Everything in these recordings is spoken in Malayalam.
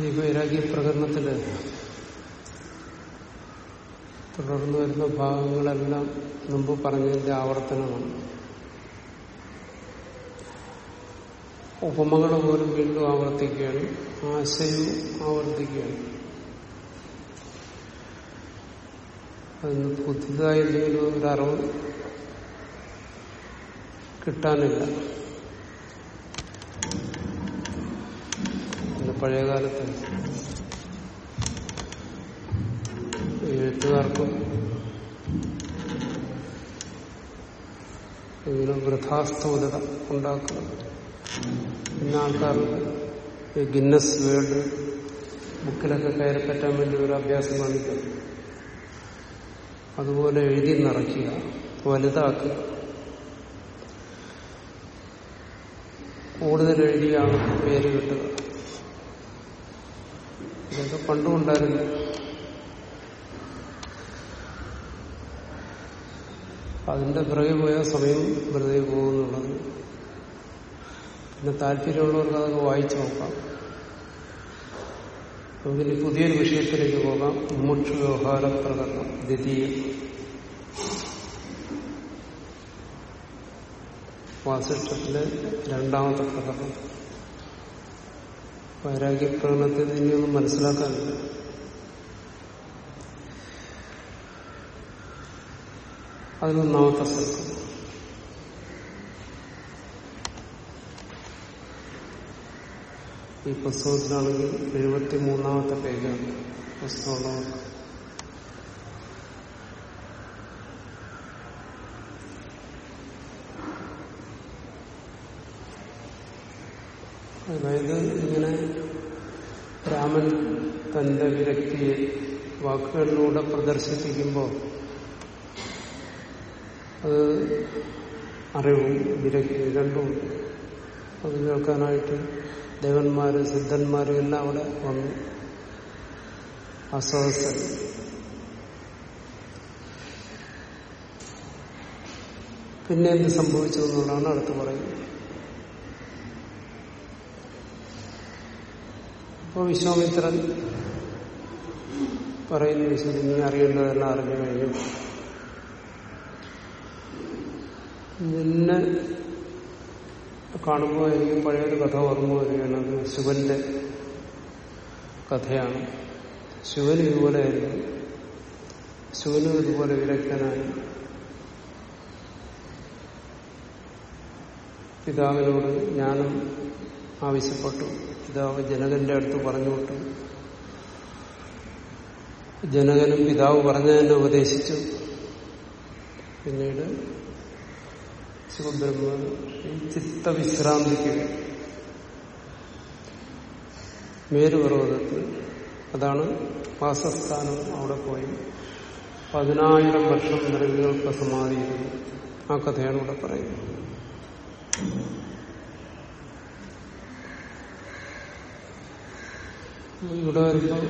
ഈ വൈരാഗ്യ പ്രകടനത്തിൽ തുടർന്ന് വരുന്ന ഭാഗങ്ങളെല്ലാം മുമ്പ് പറഞ്ഞതിന്റെ ആവർത്തനമാണ്. ഉപമകൾ പോലും വീണ്ടും ആവർത്തിക്കുകയാണ്. ആശയവും ആവർത്തിക്കുകയാണ്. അതിന് പുതുതായി എന്തെങ്കിലും ഒരു അറിവ് കിട്ടാനില്ല. പഴയകാലത്ത് എഴുത്തുകാർക്കും ഇങ്ങനെ വൃഥാസ്ഥൂലത ഉണ്ടാക്കുക ഇന്ന ആൾക്കാർക്ക് ഗിന്നസ് വേൾഡ് ബുക്കിലൊക്കെ കയറി പറ്റാൻ വേണ്ടി ഒരു അഭ്യാസം കാണിക്കും. അതുപോലെ എഴുതി നിറയ്ക്കുക വലുതാക്കുക. കൂടുതൽ എഴുതിയാണ് പേര് കിട്ടുക. ഇതൊക്കെ പണ്ടുമുണ്ടായിരുന്നു. അതിന്റെ പിറകെ പോയ സമയം വെറുതെ പോകുന്നുള്ളത്. പിന്നെ താല്പര്യമുള്ളവർക്ക് അതൊക്കെ വായിച്ചു നോക്കാം. നമുക്കിനി പുതിയൊരു വിഷയത്തിലേക്ക് പോകാം. മുമുക്ഷു വ്യവഹാര പ്രകടനം ദ്വിതീയ. വാസിഷ്ടത്തിലെ രണ്ടാമത്തെ പ്രകടനം. വൈരാഗ്യ പ്രകടനത്തിൽ ഇനിയൊന്നും മനസ്സിലാക്കാനില്ല. അതിനൊന്നാമത്തെ സർക്കം ഈ പുസ്തകത്തിലാണെങ്കിൽ എഴുപത്തി മൂന്നാമത്തെ പേജാണ് പുസ്തകമുള്ളവർക്ക് അതായത് ഇങ്ങനെ രാമൻ തന്റെ വിരക്തിയെ വാക്കുകളിലൂടെ പ്രദർശിപ്പിക്കുമ്പോൾ അത് അറിവും വിരക്തി രണ്ടും അത് കേൾക്കാനായിട്ട് ദേവന്മാരും സിദ്ധന്മാരും എല്ലാം അവിടെ വന്നു. അസ്വസ്ഥ പിന്നെ എന്ത് സംഭവിച്ചു എന്നുള്ളതാണ് അടുത്ത് പറയുന്നത്. അപ്പോൾ വിശ്വാമിത്രൻ പറയുന്ന വിശ്വസി നീ അറിയേണ്ടതെല്ലാം അറിഞ്ഞു കഴിഞ്ഞു. നിന്നെ കാണുമ്പോൾ എനിക്ക് പഴയൊരു കഥ ഓർമ്മ വരികയാണ് അത് ശിവന്റെ കഥയാണ്. ശിവന് ഇതുപോലെയായിരുന്നു. ശിവനും ഇതുപോലെ വിരക്തനായി. പിതാവിനോട് ജ്ഞാനം ആവശ്യപ്പെട്ടു. പിതാവ് ജനകന്റെ അടുത്ത് പറഞ്ഞു വിട്ടു. ജനകനും പിതാവ് പറഞ്ഞതിനെ ഉപദേശിച്ചു. പിന്നീട് ശിവബ്രഹ്മ ചിത്തവിശ്രാന്തിക്ക് മേരുപർവതത്തിൽ അതാണ് വാസസ്ഥാനം അവിടെ പോയി. പതിനായിരം വർഷം നിറവികൾക്ക് സമാധിയിരുന്നു. ആ കഥയാണ് ഇവിടെ പറയുന്നത്. ഇവിടെ വരുമ്പോൾ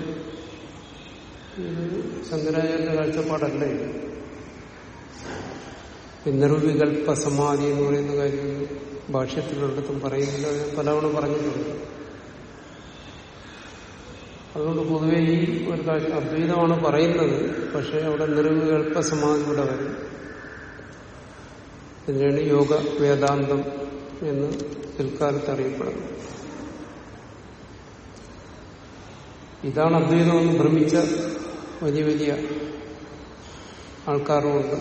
ഇത് ശങ്കരാചാര്യ കാഴ്ചപ്പാടല്ലേ? നിർവികൽപ്പ സമാധി എന്ന് പറയുന്ന കാര്യം ഭാഷ്യത്തിലൊരിടത്തും പറയുന്നില്ല ഞാൻ പലവണ പറഞ്ഞിട്ടുണ്ട്. അതുകൊണ്ട് പൊതുവെ ഈ ഒരു കാര്യം അദ്വൈതമാണ് പറയുന്നത്. പക്ഷെ അവിടെ നിർവികൽപ്പ സമാധി കൂടെ വരും. ഇതിനാണ് യോഗ വേദാന്തം എന്ന് പിൽക്കാലത്ത് അറിയപ്പെടുന്നത്. ഇതാണ് അദ്വൈതമെന്ന് ഭ്രമിച്ച വലിയ വലിയ ആൾക്കാരുമുണ്ട്.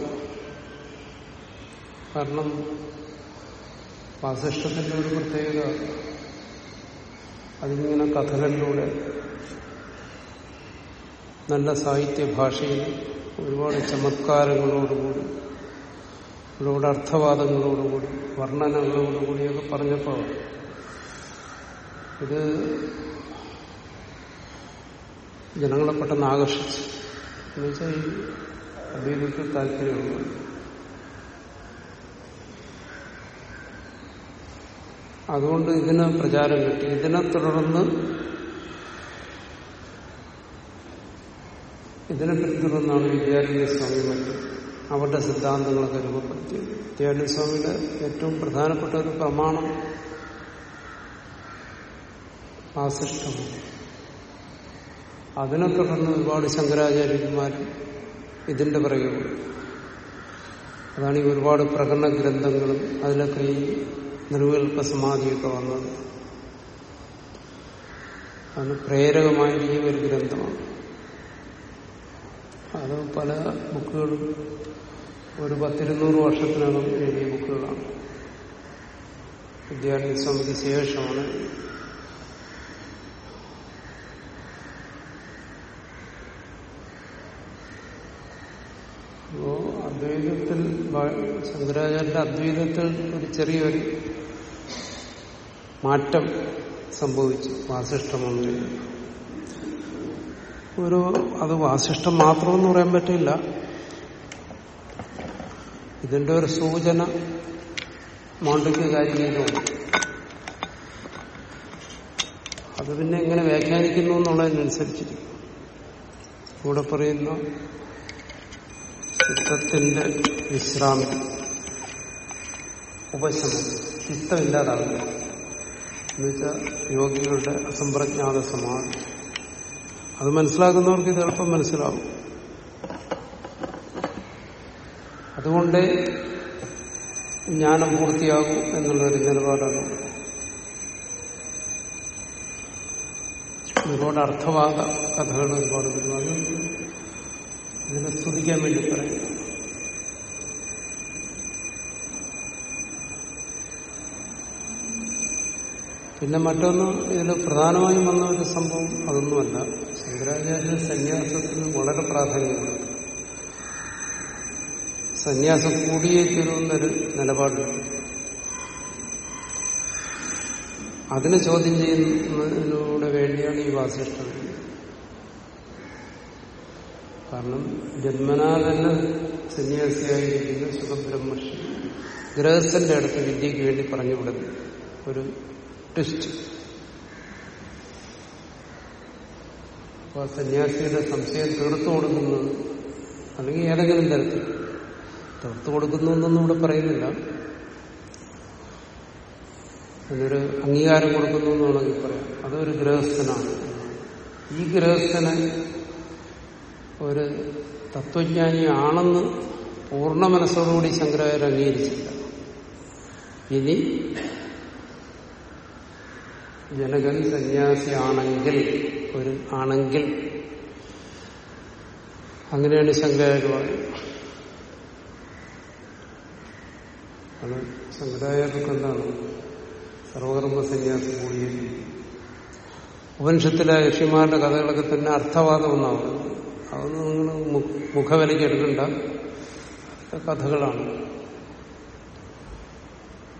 കാരണം വാസിഷ്ടത്തിന്റെ ഒരു പ്രത്യേകത അതിങ്ങനെ കഥകളിലൂടെ നല്ല സാഹിത്യ ഭാഷയിൽ ഒരുപാട് ചമത്കാരങ്ങളോടുകൂടി ഒരുപാട് അർത്ഥവാദങ്ങളോടുകൂടി വർണനകളോടുകൂടിയൊക്കെ പറഞ്ഞപ്പോൾ ഇത് ജനങ്ങളെ പെട്ടെന്ന് ആകർഷിച്ചു. എന്നുവെച്ചാൽ ഈ അദ്വൈതത്തിൽ താല്പര്യമുള്ള അതുകൊണ്ട് ഇതിന് പ്രചാരം കിട്ടി. ഇതിനെ തുടർന്ന് ഇതിനെ പിന്തുടർന്നാണ് വിദ്യാരണ്യ സ്വാമി മറ്റും അവരുടെ സിദ്ധാന്തങ്ങളൊക്കെ രൂപപ്പെടുത്തിയത്. വിദ്യാരണ്യ സ്വാമിയുടെ ഏറ്റവും പ്രധാനപ്പെട്ട ഒരു പ്രമാണം വാസിഷ്ടമാണ് അതിനെ തുടർന്ന് ഒരുപാട് ശങ്കരാചാര്യന്മാർ ഇതിന്റെ പിറകെ അതാണ് ഈ ഒരുപാട് പ്രകടന ഗ്രന്ഥങ്ങളും അതിലൊക്കെ ഈ നിർവികൽപ്പ സമാധിയൊക്കെ വന്നത്. അത് പ്രേരകമായിരിക്കും ഒരു ഗ്രന്ഥമാണ്. അത് പല ബുക്കുകളും ഒരു പത്തിരുന്നൂറ് വർഷത്തിനകം എഴുതിയ ബുക്കുകളാണ്. വിദ്യാർത്ഥി സമിതി ശേഷമാണ് അപ്പോ അദ്വൈതത്തിൽ ശങ്കരാചാര്യന്റെ അദ്വൈതത്തിൽ ഒരു ചെറിയൊരു മാറ്റം സംഭവിച്ചു വാസിഷ്ടമെന്ന് ഒരു അത് വാസിഷ്ടം മാത്രമെന്ന് പറയാൻ പറ്റില്ല. ഇതിന്റെ ഒരു സൂചന മാണ്ഡ്യക്ക് കാര്യങ്ങളുണ്ട് അത് പിന്നെ എങ്ങനെ വ്യാഖ്യാനിക്കുന്നു എന്നുള്ളതിനനുസരിച്ചിരിക്കും. കൂടെ പറയുന്ന ചിത്തത്തിന്റെ വിശ്രാമി ഉപശമനം. ചിത്തമില്ലാതാവില്ല എന്നുവെച്ചാൽ യോഗികളുടെ അസംപ്രജ്ഞാത സമാധി. അത് മനസ്സിലാക്കുന്നവർക്ക് ഇത് എളുപ്പം മനസ്സിലാവും. അതുകൊണ്ട് ജ്ഞാനം പൂർത്തിയാകും എന്നുള്ളൊരു നിലപാടാണ്. ഒരുപാട് അർത്ഥവാദ കഥകൾ ഒരുപാട് അത് ഇതിനെ സ്തുതിക്കാൻ വേണ്ടി പറയുന്നു പിന്നെ മറ്റൊന്ന് ഇതിൽ പ്രധാനമായും വന്ന ഒരു സംഭവം അതൊന്നുമല്ല. ശങ്കരാചാര്യ സന്യാസത്തിന് വളരെ പ്രാധാന്യമുണ്ട്. സന്യാസം കൂടിയേ തീരുമെന്നൊരു നിലപാടുണ്ട്. അതിനെ ചോദ്യം ചെയ്യുന്നതിനോട് വേണ്ടിയാണ് ഈ വാസിഷ്ടം കാരണം ജന്മനാ തന്നെ സന്യാസിയായിരിക്കുന്ന സുഖബ്രഹ്മർഷി ഗൃഹസ്ഥന്റെ അടുത്ത് വിദ്യയ്ക്ക് വേണ്ടി പറഞ്ഞുവിടുന്നു. ഒരു ട്വിസ്റ്റ് അപ്പൊ സന്യാസിയുടെ സംശയം തീർത്തു കൊടുക്കുന്നത് അല്ലെങ്കിൽ ഏതെങ്കിലും തരത്തിൽ. തീർത്തു കൊടുക്കുന്നു എന്നൊന്നും ഇവിടെ പറയുന്നില്ല. അതിനൊരു അംഗീകാരം കൊടുക്കുന്നു എന്ന് വേണമെങ്കിൽ പറയാം. അതൊരു ഗൃഹസ്ഥനാണ്. ഈ ഗൃഹസ്ഥനെ ഒരു തത്വജ്ഞാനിയാണെന്ന് പൂർണ മനസ്സോടുകൂടി ശങ്കരാചാര്യ അംഗീകരിച്ചില്ല. ഇനി ജനകൻ സന്യാസിയാണെങ്കിൽ ഒരു ആണെങ്കിൽ അങ്ങനെയാണ് ശങ്കരാചാര്യ പറയുന്നത്. ശങ്കരാചാര്യർക്ക് എന്താണ്? സർവകർമ്മ സന്യാസി കൂടിയത് ഉപനിഷത്തിലെ ഋഷിമാരുടെ കഥകളൊക്കെ തന്നെ അർത്ഥവാദം എന്നാണ് അതൊന്നും നിങ്ങൾ മുഖവിലയ്ക്ക് എടുക്കണ്ട. കഥകളാണ്.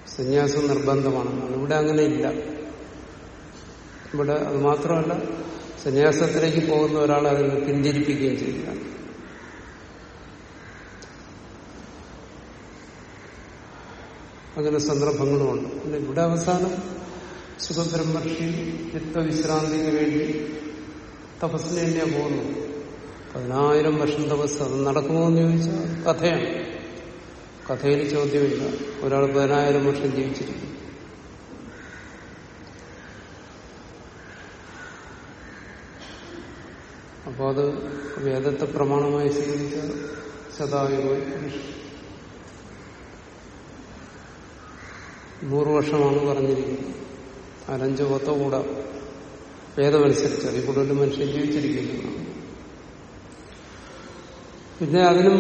സന്യാസം നിർബന്ധമാണ്. ഇവിടെ അങ്ങനെ ഇല്ല. ഇവിടെ അത് മാത്രമല്ല സന്യാസത്തിലേക്ക് പോകുന്ന ഒരാളെ അതിൽ നിന്ന് പിന്തിരിപ്പിക്കുകയും ചെയ്യുക. അങ്ങനെ സന്ദർഭങ്ങളുമുണ്ട്. പിന്നെ ഇവിടെ അവസാനം സുഖബ്രഹ്മർഷി ചിത്തവിശ്രാന്തിക്ക് വേണ്ടി തപസ്സിന് വേണ്ടിയാണ് പോകുന്നത്. പതിനായിരം വർഷം തപസ് അത് നടക്കുമോ എന്ന് ചോദിച്ചാൽ കഥയാണ്. കഥയിൽ ചോദ്യമില്ല. ഒരാൾ പതിനായിരം വർഷം ജീവിച്ചിരിക്കും അപ്പോൾ അത് വേദത്തെ പ്രമാണമായി സ്വീകരിച്ച ശതായുമായി നൂറ് വർഷമാണ് പറഞ്ഞിരിക്കുന്നത്. അലഞ്ചോ പത്തോ കൂടാ വേദമനുസരിച്ച് അതിൽ കൂടുതൽ മനുഷ്യൻ ജീവിച്ചിരിക്കുന്നു. പിന്നെ അതിനും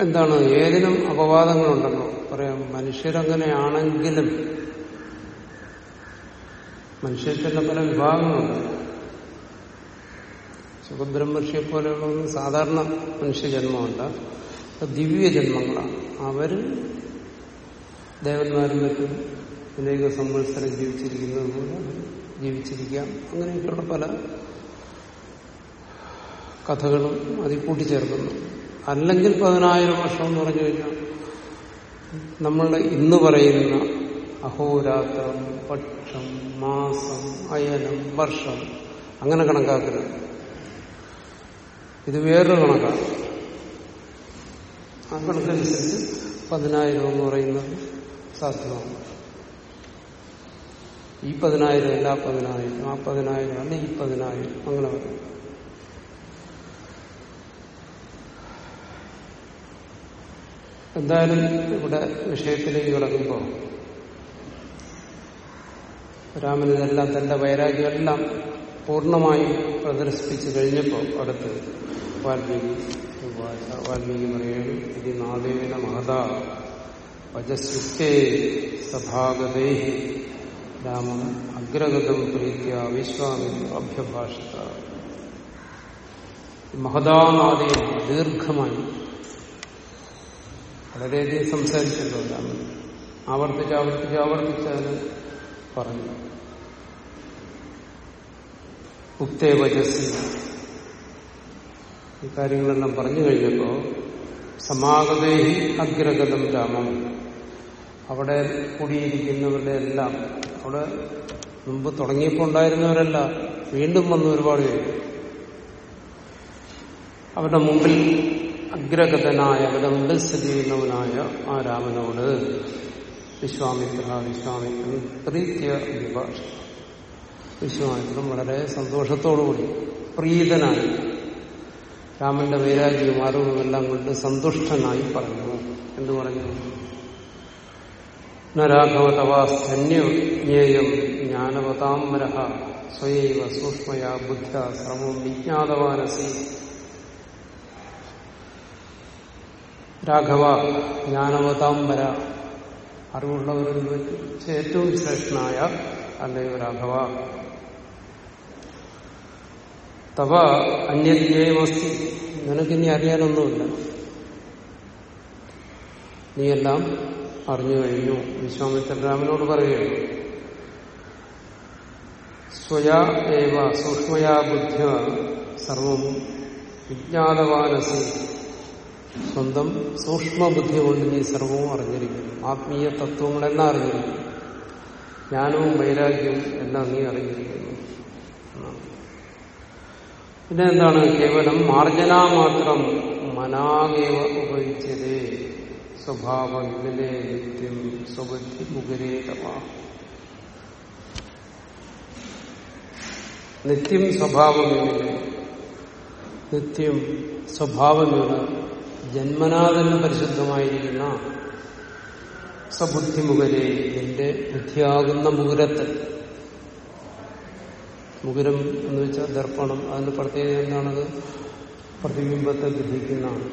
എന്താണ് ഏതിനും അപവാദങ്ങളുണ്ടല്ലോ പറയാം മനുഷ്യരങ്ങനെയാണെങ്കിലും മനുഷ്യത്തിന്റെ പല വിഭാഗങ്ങളുണ്ട്. സുഖബ്രഹ്മർഷിയെ പോലെയുള്ള സാധാരണ മനുഷ്യജന്മമല്ല ദിവ്യ ജന്മങ്ങളാണ് അവർ ദേവന്മാരും മറ്റും അനേക സംവത്സരം ജീവിച്ചിരിക്കുന്നത് പോലെ ജീവിച്ചിരിക്കാം. അങ്ങനെയൊക്കെയുള്ള പല കഥകളും അതിൽ കൂട്ടിച്ചേർക്കുന്നു. അല്ലെങ്കിൽ പതിനായിരം വർഷം എന്ന് പറഞ്ഞു കഴിഞ്ഞാൽ നമ്മൾ ഇന്ന് പറയുന്ന അഹോരാത്രം പക്ഷം മാസം അയനം വർഷം അങ്ങനെ കണക്കാക്കരുത്. ഇത് വേറൊരു കണക്കാണ്. ആ കണക്കനുസരിച്ച് പതിനായിരം എന്ന് പറയുന്നത് സാധ്യമാണ്. ഈ പതിനായിരം അല്ല പതിനായിരം ആ പതിനായിരം അല്ല ഈ പതിനായിരം അങ്ങനെ പറയും എന്തായാലും ഇവിടെ വിഷയത്തിലേക്ക് കിടക്കുമ്പോൾ രാമൻ ഇതെല്ലാം തന്റെ വൈരാഗ്യമെല്ലാം പൂർണമായും പ്രദർശിപ്പിച്ചു കഴിഞ്ഞപ്പോൾ അടുത്ത് വാൽമീകി വാൽമീകി പറയുകയാണ് ഇത് നാദേവിന മഹത വജസ്വിത്തേ സഭാഗതേ രാമം അഗ്രഗതം പ്രീത്യ വിശ്വാമിത്ര അഭ്യഭാഷിത. മഹതാനാദേവ ദീർഘമായി വളരെയധികം സംസാരിച്ചല്ലോ അന്ന് ആവർത്തിച്ച് ആവർത്തിച്ച് ആവർത്തിച്ച് പറഞ്ഞു. ഉക്തേ വജസ്സി ഈ കാര്യങ്ങളെല്ലാം പറഞ്ഞു കഴിഞ്ഞപ്പോ സമാഗതേഹി അഗ്രഗതം രാമം. അവിടെ കൂടിയിരിക്കുന്നവരുടെ എല്ലാം അവിടെ മുമ്പ് തുടങ്ങിയപ്പോൾ ഉണ്ടായിരുന്നവരല്ല വീണ്ടും വന്ന് ഒരുപാട് പേര്. അവരുടെ മുമ്പിൽ അഗ്രഗതനായ അവിടെ സ്ഥിതി ചെയ്യുന്നവനായ ആ രാമനോട് വിശ്വാമിത്ര വിശ്വാമിത്രൻ പ്രീത്യ വിശ്വാമിത്രൻ വളരെ സന്തോഷത്തോടുകൂടി പ്രീതനായി. രാമന്റെ വൈരാഗ്യവും എല്ലാം കൊണ്ട് സന്തുഷ്ടനായി പറഞ്ഞു എന്ന് പറഞ്ഞു. നരാഘവ തവാസ്തന്യേയം സൂക്ഷ്മയാ സൂക്ഷ്മയ ബുദ്ധ സർവം വിജ്ഞാതവാനസി. രാഘവ ജ്ഞാനവതാംബര. അറിവുള്ളവരിൽ വെച്ച് ഏറ്റവും ശ്രേഷ്ഠനായ അല്ലയോ രാഘവ? തവ അന്യജ്ഞേയമസ്തി നിനക്കിനി അറിയാനൊന്നുമില്ല. നീയെല്ലാം അറിഞ്ഞു കഴിഞ്ഞു. വിശ്വാമിത്ര രാമനോട് പറയുകയാണ്. സ്വയാ ഏവ സൂക്ഷ്മയാ ബുദ്ധ്യ സർവം വിജ്ഞാതവാനസി സ്വന്തം സൂക്ഷ്മബുദ്ധി കൊണ്ട് നീ സർവവും അറിഞ്ഞിരിക്കുന്നു ആത്മീയ തത്വങ്ങളെല്ലാം അറിഞ്ഞിരിക്കുന്നു ജ്ഞാനവും വൈരാഗ്യവും എല്ലാം നീ അറിഞ്ഞിരിക്കുന്നു. പിന്നെ എന്താണ്? കേവലം മാർജന മാത്രം മനാഗേവ ഉപയോഗിച്ചതേ സ്വഭാവ വിമലേ നിത്യം സ്വബുദ്ധി മുഖരേതവ നിത്യം സ്വഭാവമില്ലേ നിത്യം സ്വഭാവമില്ല. ജന്മനാഥന് പരിശുദ്ധമായിരിക്കുന്ന സബുദ്ധിമുഖരെ നിന്റെ ബുദ്ധിയാകുന്ന മുകുരത്തെ. മുകുരം എന്ന് വെച്ചാൽ ദർപ്പണം. അതിന്റെ പ്രത്യേകത എന്താണത്? പ്രതിബിംബത്തെ ഗ്രഹിക്കുന്നതാണ്.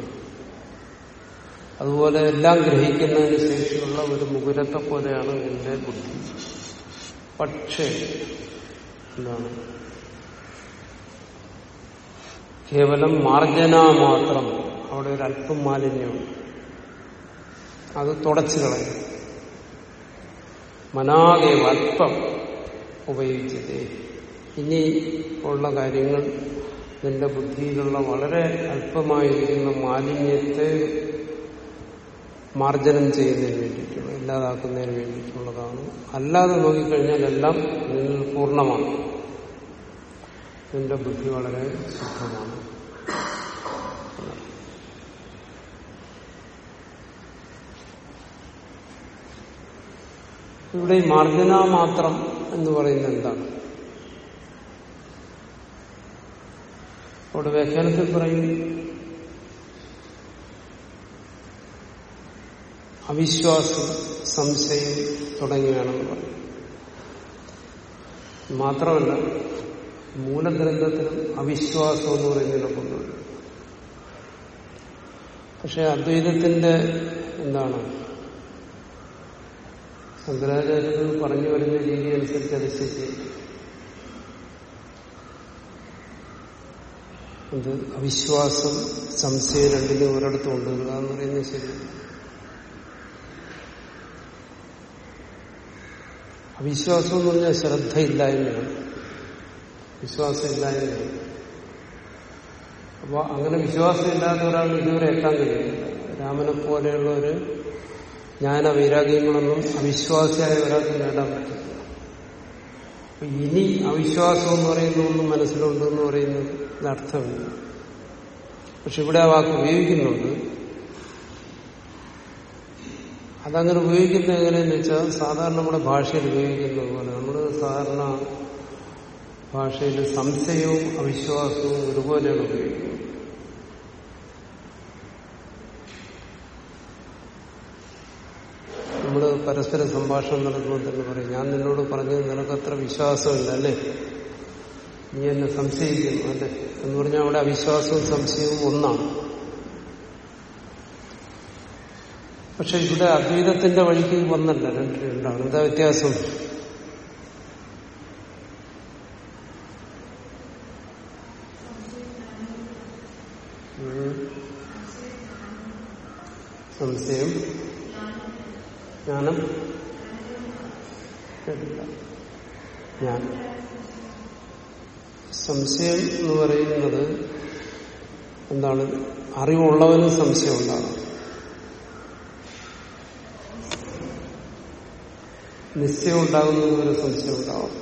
അതുപോലെ എല്ലാം ഗ്രഹിക്കുന്നതിന് ശേഷിയുള്ള ഒരു മുകുരത്തെ പോലെയാണ് എന്റെ ബുദ്ധി. പക്ഷേ എന്താണ്? കേവലം മാർജന മാത്രം അവിടെ ഒരു അല്പം മാലിന്യമുണ്ട് അത് തുടച്ചു കളയും. മനാകെ അല്പം ഉപയോഗിച്ചതേ. ഇനി ഉള്ള കാര്യങ്ങൾ നിന്റെ ബുദ്ധിയിലുള്ള വളരെ അല്പമായിരിക്കുന്ന മാലിന്യത്തെ മാർജനം ചെയ്യുന്നതിന് വേണ്ടിയിട്ടുള്ള ഇല്ലാതാക്കുന്നതിന് വേണ്ടിയിട്ടുള്ളതാണ്. അല്ലാതെ നോക്കിക്കഴിഞ്ഞാൽ എല്ലാം നിന്നിൽ പൂർണമാണ്. നിന്റെ ബുദ്ധി വളരെ ശുദ്ധമാണ്. ഇവിടെ ഈ മാർജന മാത്രം എന്ന് പറയുന്നത് എന്താണ്? അവിടെ വ്യാഖ്യാനത്തിൽ പറയും അവിശ്വാസം സംശയം തുടങ്ങിയാണെന്ന് പറയും. മാത്രമല്ല മൂലഗ്രന്ഥത്തിനും അവിശ്വാസം എന്ന് പറയുന്നതിനെ കൊണ്ടുവരും. പക്ഷെ അദ്വൈതത്തിന്റെ എന്താണ്? ശങ്കരാചാര്യർ പറഞ്ഞു വരുന്ന രീതി അനുസരിച്ച് അത് ശരി അത് അവിശ്വാസം സംശയം രണ്ടിനും ഒരിടത്ത് കൊണ്ടുവരിക എന്ന് പറയുന്നത് ശരി. അവിശ്വാസം എന്ന് പറഞ്ഞാൽ ശ്രദ്ധയില്ലായ്മയാണ്. വിശ്വാസമില്ലായ്മയാണ്. അപ്പോൾ അങ്ങനെ വിശ്വാസമില്ലാത്ത ഒരാൾ ഇതുവരെ എത്താൻ കഴിയില്ല. രാമനെ പോലെയുള്ള ഒരു ജ്ഞാന വൈരാഗ്യങ്ങളൊന്നും അവിശ്വാസിയായ ഒരാൾക്ക് നേടാൻ പറ്റില്ല ഇനി അവിശ്വാസം എന്ന് പറയുന്ന ഒന്നും മനസ്സിലുണ്ട് എന്ന് പറയുന്നത് അർത്ഥമില്ല പക്ഷെ ഇവിടെ ആ വാക്ക് ഉപയോഗിക്കുന്നുണ്ട്. അതങ്ങനെ ഉപയോഗിക്കുന്നത് എങ്ങനെയെന്ന് വെച്ചാൽ സാധാരണ നമ്മുടെ ഭാഷയിൽ ഉപയോഗിക്കുന്നത് പോലെ നമ്മൾ സാധാരണ ഭാഷയിൽ സംശയവും അവിശ്വാസവും ഒരുപോലെയാണ് ഉപയോഗിക്കുന്നത് നമ്മൾ പരസ്പര സംഭാഷണം നടക്കുമ്പോൾ തന്നെ പറയും. ഞാൻ നിന്നോട് പറഞ്ഞത് നിനക്കത്ര വിശ്വാസമില്ല അല്ലേ? നീ എന്നെ സംശയിക്കുന്നു അല്ലേ? എന്ന് പറഞ്ഞാൽ അവിടെ അവിശ്വാസവും സംശയവും ഒന്നാണ്. പക്ഷെ ഇവിടെ അദ്വൈതത്തിന്റെ വഴിക്ക് വന്നല്ല രണ്ട് രണ്ടാണ്. എന്താ വ്യത്യാസം? സംശയം? ജ്ഞാനം. ഞാൻ സംശയം എന്ന് പറയുന്നത് എന്താണ്? അറിവുള്ളവനും സംശയം ഉണ്ടാകാം നിശ്ചയം ഉണ്ടാകുന്നതുവരെ സംശയം ഉണ്ടാവും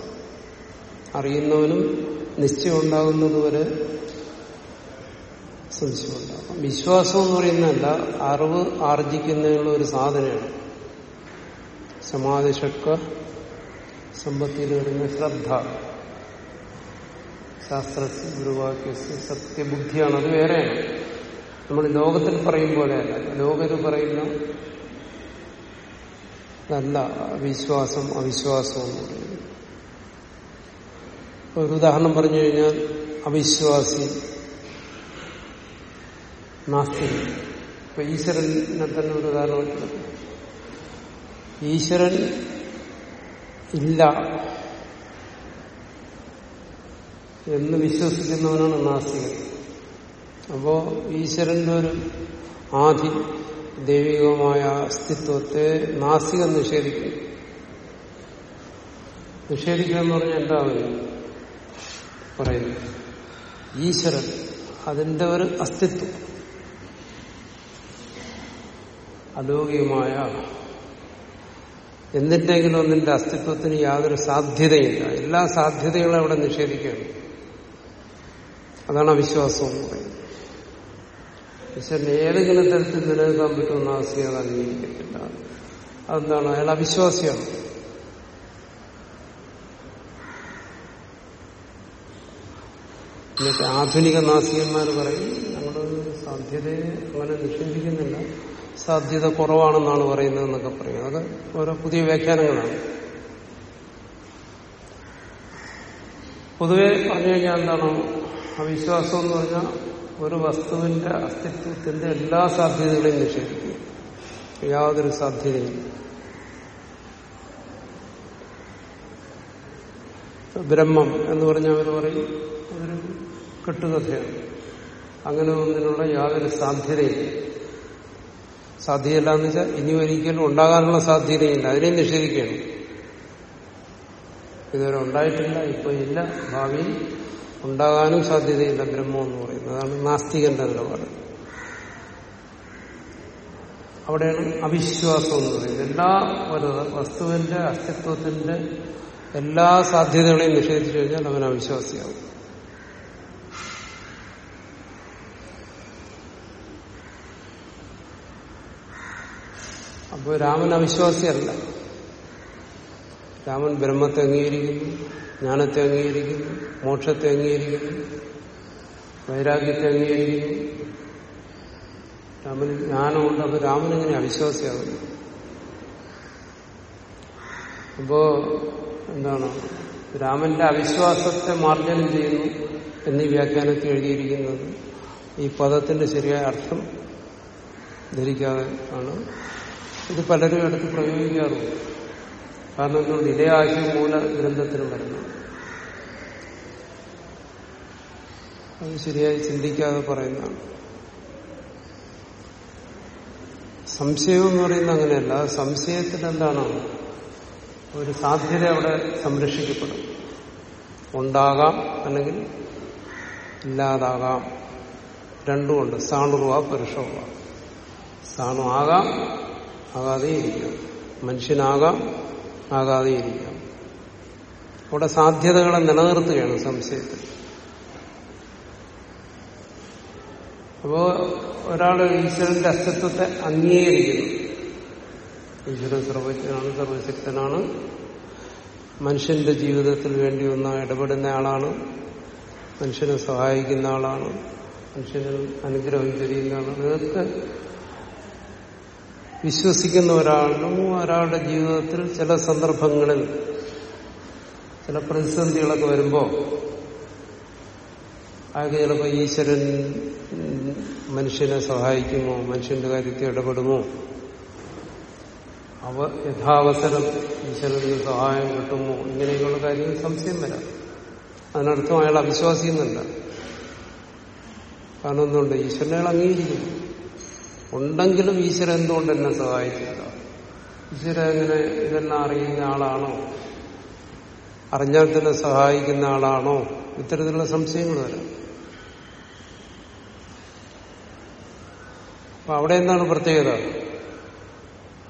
അറിയുന്നവനും നിശ്ചയം ഉണ്ടാകുന്നതുവരെ സംശയം ഉണ്ടാകും വിശ്വാസം എന്ന് പറയുന്നതല്ല അറിവ് ആർജിക്കുന്നതിനുള്ള ഒരു സാധനമാണ് സമാധിഷക്ക സമ്പത്തിയിൽ വരുന്ന ശ്രദ്ധ. ശാസ്ത്ര ഗുരുവാക്യസ് സത്യബുദ്ധിയാണ്. അത് വേറെയാണ് നമ്മൾ ലോകത്തിൽ പറയും പോലെയല്ല. ലോകര് പറയുന്ന നല്ല വിശ്വാസം അവിശ്വാസം ഒരു ഉദാഹരണം പറഞ്ഞു കഴിഞ്ഞാൽ അവിശ്വാസി നാസ്തി ഇപ്പൊ ഈശ്വരനെ തന്നെ ഒരു ഉദാഹരണം. ഈശ്വരൻ ഇല്ല എന്ന് വിശ്വസിക്കുന്നവനാണ് നാസ്തികൻ. അപ്പോ ഈശ്വരന്റെ ഒരു ആധി ദൈവികമായ അസ്തിത്വത്തെ നാസ്തികൻ നിഷേധിക്കും. നിഷേധിക്കുക എന്ന് പറഞ്ഞാൽ എന്താ പറയുന്നത്? ഈശ്വരൻ അതിന്റെ ഒരു അസ്തിത്വം. അലൗകികമായ എന്തിന്റെങ്കിലും ഒന്നിന്റെ അസ്തിത്വത്തിന് യാതൊരു സാധ്യതയില്ല. എല്ലാ സാധ്യതകളും അവിടെ നിഷേധിക്കുകയാണ്. അതാണ് അവിശ്വാസം പറയുന്നത്. ഈശ്വരന് ഏതെങ്കിലും തരത്തിൽ നിലനിൽക്കാൻ പറ്റുമെന്ന് അത് അംഗീകരിക്കത്തില്ല. അതെന്താണ്? അയാൾ അവിശ്വാസിയാണ്. എന്നിട്ട് ആധുനിക നാസികന്മാർ പറയും ഞങ്ങളൊരു സാധ്യതയെ അങ്ങനെ നിഷേധിക്കുന്നില്ല. സാധ്യത കുറവാണെന്നാണ് പറയുന്നത് എന്നൊക്കെ പറയും. അത് ഓരോ പുതിയ വ്യാഖ്യാനങ്ങളാണ്. പൊതുവെ പറഞ്ഞു കഴിഞ്ഞാൽ എന്താണ്? അവിശ്വാസം എന്ന് പറഞ്ഞാൽ ഒരു വസ്തുവിന്റെ അസ്തിത്വത്തിന്റെ എല്ലാ സാധ്യതകളെയും നിഷേധിക്കുക യാതൊരു സാധ്യതയില്ല ബ്രഹ്മം എന്ന് പറഞ്ഞാൽ അവർ പറയും അതൊരു കെട്ടുകഥയാണ്. അങ്ങനെ ഒന്നിനുള്ള യാതൊരു സാധ്യതയില്ല സാധ്യതയില്ല എന്ന് വെച്ചാൽ ഇനി ഒരിക്കലും ഉണ്ടാകാനുള്ള സാധ്യതയില്ല. അതിനെ നിഷേധിക്കണം ഇതുവരെ ഉണ്ടായിട്ടില്ല ഇപ്പൊ ഇല്ല. ഭാവി ഉണ്ടാകാനും സാധ്യതയില്ല ബ്രഹ്മം എന്ന് പറയുന്നത്. അതാണ് നാസ്തികന്റെ നിലപാട് അവിടെയാണ് അവിശ്വാസം എന്ന് പറയുന്നത്. എല്ലാ ഒരു വസ്തുവിന്റെ അസ്തിത്വത്തിന്റെ എല്ലാ സാധ്യതകളെയും നിഷേധിച്ചു കഴിഞ്ഞാൽ അവൻ അവിശ്വാസിയാവും. അപ്പോൾ രാമൻ അവിശ്വാസിയല്ല. രാമൻ ബ്രഹ്മത്തെ അംഗീകരിക്കുന്നു ജ്ഞാനത്തെ അംഗീകരിക്കുന്നു മോക്ഷത്തെ അംഗീകരിക്കുന്നു വൈരാഗ്യത്തെ അംഗീകരിക്കുന്നു. രാമന് ജ്ഞാനമുണ്ട് അപ്പൊ രാമൻ എങ്ങനെ അവിശ്വാസിയാകുന്നു? അപ്പോ എന്താണ്? രാമന്റെ അവിശ്വാസത്തെ മാർജനം ചെയ്യുന്നു എന്നീ വ്യാഖ്യാനത്തിൽ എഴുതിയിരിക്കുന്നത് ഈ പദത്തിന്റെ ശരിയായ അർത്ഥം ധരിക്കാതെ ആണ്. ഇത് പലരും എടുത്ത് പ്രയോഗിക്കാറുണ്ട്. കാരണം എന്തുകൊണ്ട്? ഇതേ ആശയം മൂല ഗ്രന്ഥത്തിനും വരുന്നു. അത് ശരിയായി ചിന്തിക്കാതെ പറയുന്നതാണ്. സംശയം എന്ന് പറയുന്നത് അങ്ങനെയല്ല. സംശയത്തിൽ എന്താണ്? ഒരു സാധ്യത അവിടെ സംരക്ഷിക്കപ്പെടും. ഉണ്ടാകാം അല്ലെങ്കിൽ ഇല്ലാതാകാം. രണ്ടുമുണ്ട്. സാണുറുവ പുരുഷവുമാണ് സാണു ആകാം ആകാതെ ഇരിക്കാം മനുഷ്യനാകാം ആകാതെ ഇരിക്കാം അവിടെ സാധ്യതകളെ നിലനിർത്തുകയാണ് സംശയത്തിൽ. അപ്പോ ഒരാൾ ഈശ്വരന്റെ അസ്തിത്വത്തെ അംഗീകരിക്കുന്നു. ഈശ്വരൻ സർവജ്ഞനാണ് സർവശക്തനാണ്. മനുഷ്യന്റെ ജീവിതത്തിൽ വേണ്ടി വന്ന ഇടപെടുന്ന ആളാണ്. മനുഷ്യനെ സഹായിക്കുന്ന ആളാണ്. മനുഷ്യന് അനുഗ്രഹം ചെയ്യുന്ന ആളാണ്. ഇതൊക്കെ വിശ്വസിക്കുന്ന ഒരാളിനും ഒരാളുടെ ജീവിതത്തിൽ ചില സന്ദർഭങ്ങളിൽ ചില പ്രതിസന്ധികളൊക്കെ വരുമ്പോൾ അയാൾക്ക് ചിലപ്പോൾ ഈശ്വരൻ മനുഷ്യനെ സഹായിക്കുമോ? മനുഷ്യന്റെ കാര്യത്തിൽ ഇടപെടുമോ? അവ യഥാവസരം ഈശ്വരന് സഹായം കിട്ടുമോ? ഇങ്ങനെയൊക്കെയുള്ള കാര്യങ്ങൾ സംശയം വരാം. അതിനർത്ഥം അയാൾ അവിശ്വാസിയെന്നല്ല. കാരണം എന്തുകൊണ്ട്? ഈശ്വരനെ അയാൾ അംഗീകരിക്കുന്നു. ഉണ്ടെങ്കിലും ഈശ്വരൻ എന്തുകൊണ്ട് എന്നെ സഹായിച്ചില്ല? ഈശ്വരൻ എങ്ങനെ ഇതെല്ലാം അറിയുന്ന ആളാണോ? അറിഞ്ഞാൽ തന്നെ സഹായിക്കുന്ന ആളാണോ? ഇത്തരത്തിലുള്ള സംശയങ്ങൾ വരാം. അപ്പൊ അവിടെ എന്താണ് പ്രത്യേകത?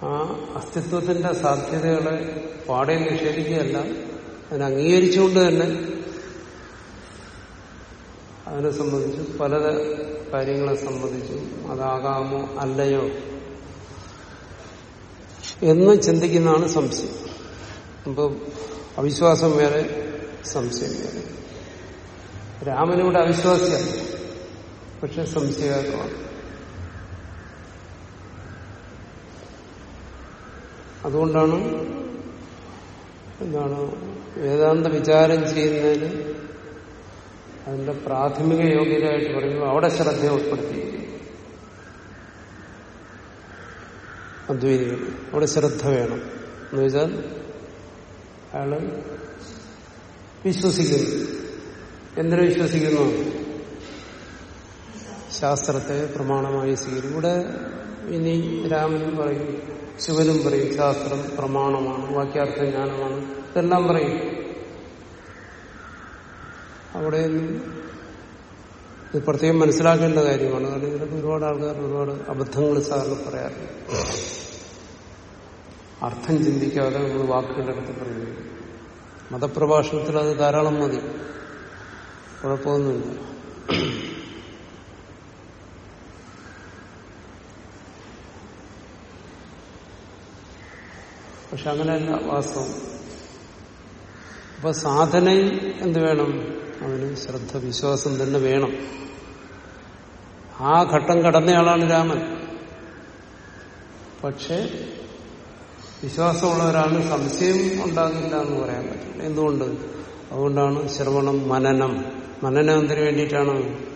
ആ അസ്തിത്വത്തിന്റെ സാധ്യതകളെ പാടെ നിഷേധിക്കുകയല്ല അതിനെ അംഗീകരിച്ചുകൊണ്ട് തന്നെ അതിനെ സംബന്ധിച്ച് പല കാര്യങ്ങളെ സംബന്ധിച്ചും അതാകാമോ അല്ലയോ എന്ന് ചിന്തിക്കുന്നതാണ് സംശയം. അപ്പൊ അവിശ്വാസം വേറെ സംശയം വേറെ. രാമനിവിടെ അവിശ്വാസിയാണ്. പക്ഷെ സംശയകരമാണ്. അതുകൊണ്ടാണ് എന്താണ് വേദാന്ത വിചാരം ചെയ്യുന്നതിന് അതിന്റെ പ്രാഥമിക യോഗ്യതയായിട്ട് പറയുമ്പോൾ അവിടെ ശ്രദ്ധ ഉൾപ്പെടുത്തിയിരിക്കും അദ്വൈതികൾ അവിടെ ശ്രദ്ധ വേണം. എന്ന് വെച്ചാൽ അയാൾ വിശ്വസിക്കുന്നു. എന്തിനു വിശ്വസിക്കുന്നു? ശാസ്ത്രത്തെ പ്രമാണമായി സ്വീകരിക്കും ഇവിടെ ഇനി രാമനും പറയും ശിവനും പറയും ശാസ്ത്രം പ്രമാണമാണ് വാക്യാർത്ഥ ജ്ഞാനമാണ് ഇതെല്ലാം പറയും. അവിടെ പ്രത്യേകം മനസ്സിലാക്കേണ്ട കാര്യമാണ്. കാരണം ഇതിലൊക്കെ ഒരുപാട് ആൾക്കാർ ഒരുപാട് അബദ്ധങ്ങൾ സാറിന് പറയാറുണ്ട്. അർത്ഥം ചിന്തിക്കാതെ നമ്മൾ വാക്കുകളുടെ അടുത്ത് പറയുന്നു മതപ്രഭാഷണത്തിൽ അത് ധാരാളം മതി. കുഴപ്പമൊന്നുമില്ല. പക്ഷെ അങ്ങനെയല്ല വാസ്തവം. അപ്പൊ സാധനയിൽ എന്ത് വേണം? അവന് ശ്രദ്ധ വിശ്വാസം തന്നെ വേണം. ആ ഘട്ടം കടന്നയാളാണ് രാമൻ. പക്ഷെ വിശ്വാസമുള്ളവരാണ് സംശയം ഉണ്ടാകില്ല എന്ന് പറയാൻ പറ്റില്ല. എന്തുകൊണ്ട്? അതുകൊണ്ടാണ് ശ്രവണം മനനം. മനനം എന്തിനു വേണ്ടിയിട്ടാണ്?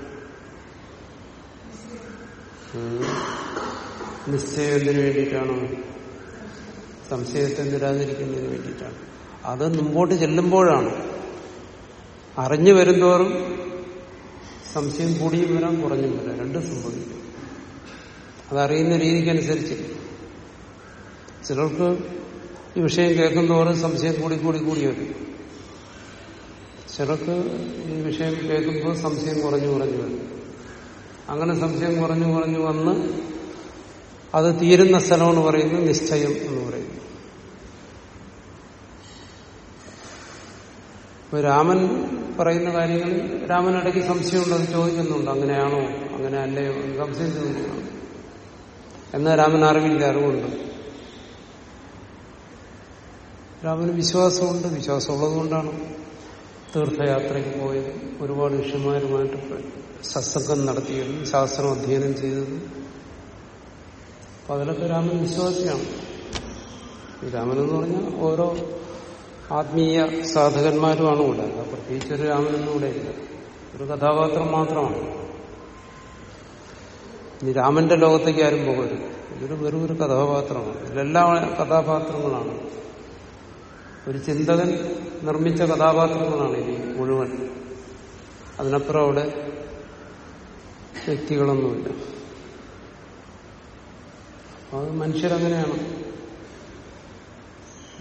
നിശ്ചയം എന്തിനു വേണ്ടിയിട്ടാണ്? സംശയത്തെ നിരാകരിക്കുന്നതിന് വേണ്ടിയിട്ടാണ്. അത് മുമ്പോട്ട് ചെല്ലുമ്പോഴാണ്. അറിഞ്ഞു വരുന്തോറും സംശയം കൂടിയും വരാം കുറഞ്ഞും വരാം. രണ്ടും സംഭവിക്കും. അതറിയുന്ന രീതിക്കനുസരിച്ച്. ചിലർക്ക് ഈ വിഷയം കേൾക്കുന്നതോറും സംശയം കൂടി കൂടി കൂടി വരും. ചിലർക്ക് ഈ വിഷയം കേൾക്കുമ്പോൾ സംശയം കുറഞ്ഞു കുറഞ്ഞു വരും. അങ്ങനെ സംശയം കുറഞ്ഞു കുറഞ്ഞു വന്ന് അത് തീരുന്ന സ്ഥലമെന്ന് പറയുന്നത് നിശ്ചയം എന്ന് പറയുന്നു. രാമൻ പറയുന്ന കാര്യങ്ങളിൽ രാമനിടയ്ക്ക് സംശയമുണ്ട് അത് ചോദിക്കുന്നുണ്ട്. അങ്ങനെയാണോ? അങ്ങനെ അല്ലയോ എന്ന് ചോദിക്കുന്നു എന്നാൽ രാമൻ അറിവില്ല അറിവുണ്ട്. രാമന് വിശ്വാസമുണ്ട്. വിശ്വാസമുള്ളതുകൊണ്ടാണ് തീർത്ഥയാത്രയ്ക്ക് പോയത്. ഒരുപാട് ഋഷിമാരുമായിട്ട് സത്സംഗം നടത്തിയതും ശാസ്ത്രം അധ്യയനം ചെയ്തതും. അപ്പൊ അതിലൊക്കെ രാമൻ വിശ്വാസിയാണ്. രാമൻ രാമനെന്ന് പറഞ്ഞാൽ ഓരോ ആത്മീയ സാധകന്മാരുമാണ് ഇവിടെ പ്രത്യേകിച്ച് ഒരു രാമനൊന്നും ഇവിടെ ഇല്ല. ഒരു കഥാപാത്രം മാത്രമാണ്. ഇനി രാമന്റെ ലോകത്തേക്ക് ആരും പോകരുത്. ഇതൊരു വെറും ഒരു കഥാപാത്രമാണ്. ഇതിലെല്ലാം കഥാപാത്രങ്ങളാണ്. ഒരു ചിന്തകൻ നിർമ്മിച്ച കഥാപാത്രങ്ങളാണ് ഇനി മുഴുവൻ. അതിനപ്പുറം അവിടെ വ്യക്തികളൊന്നുമില്ല. അത് മനുഷ്യരങ്ങനെയാണ്.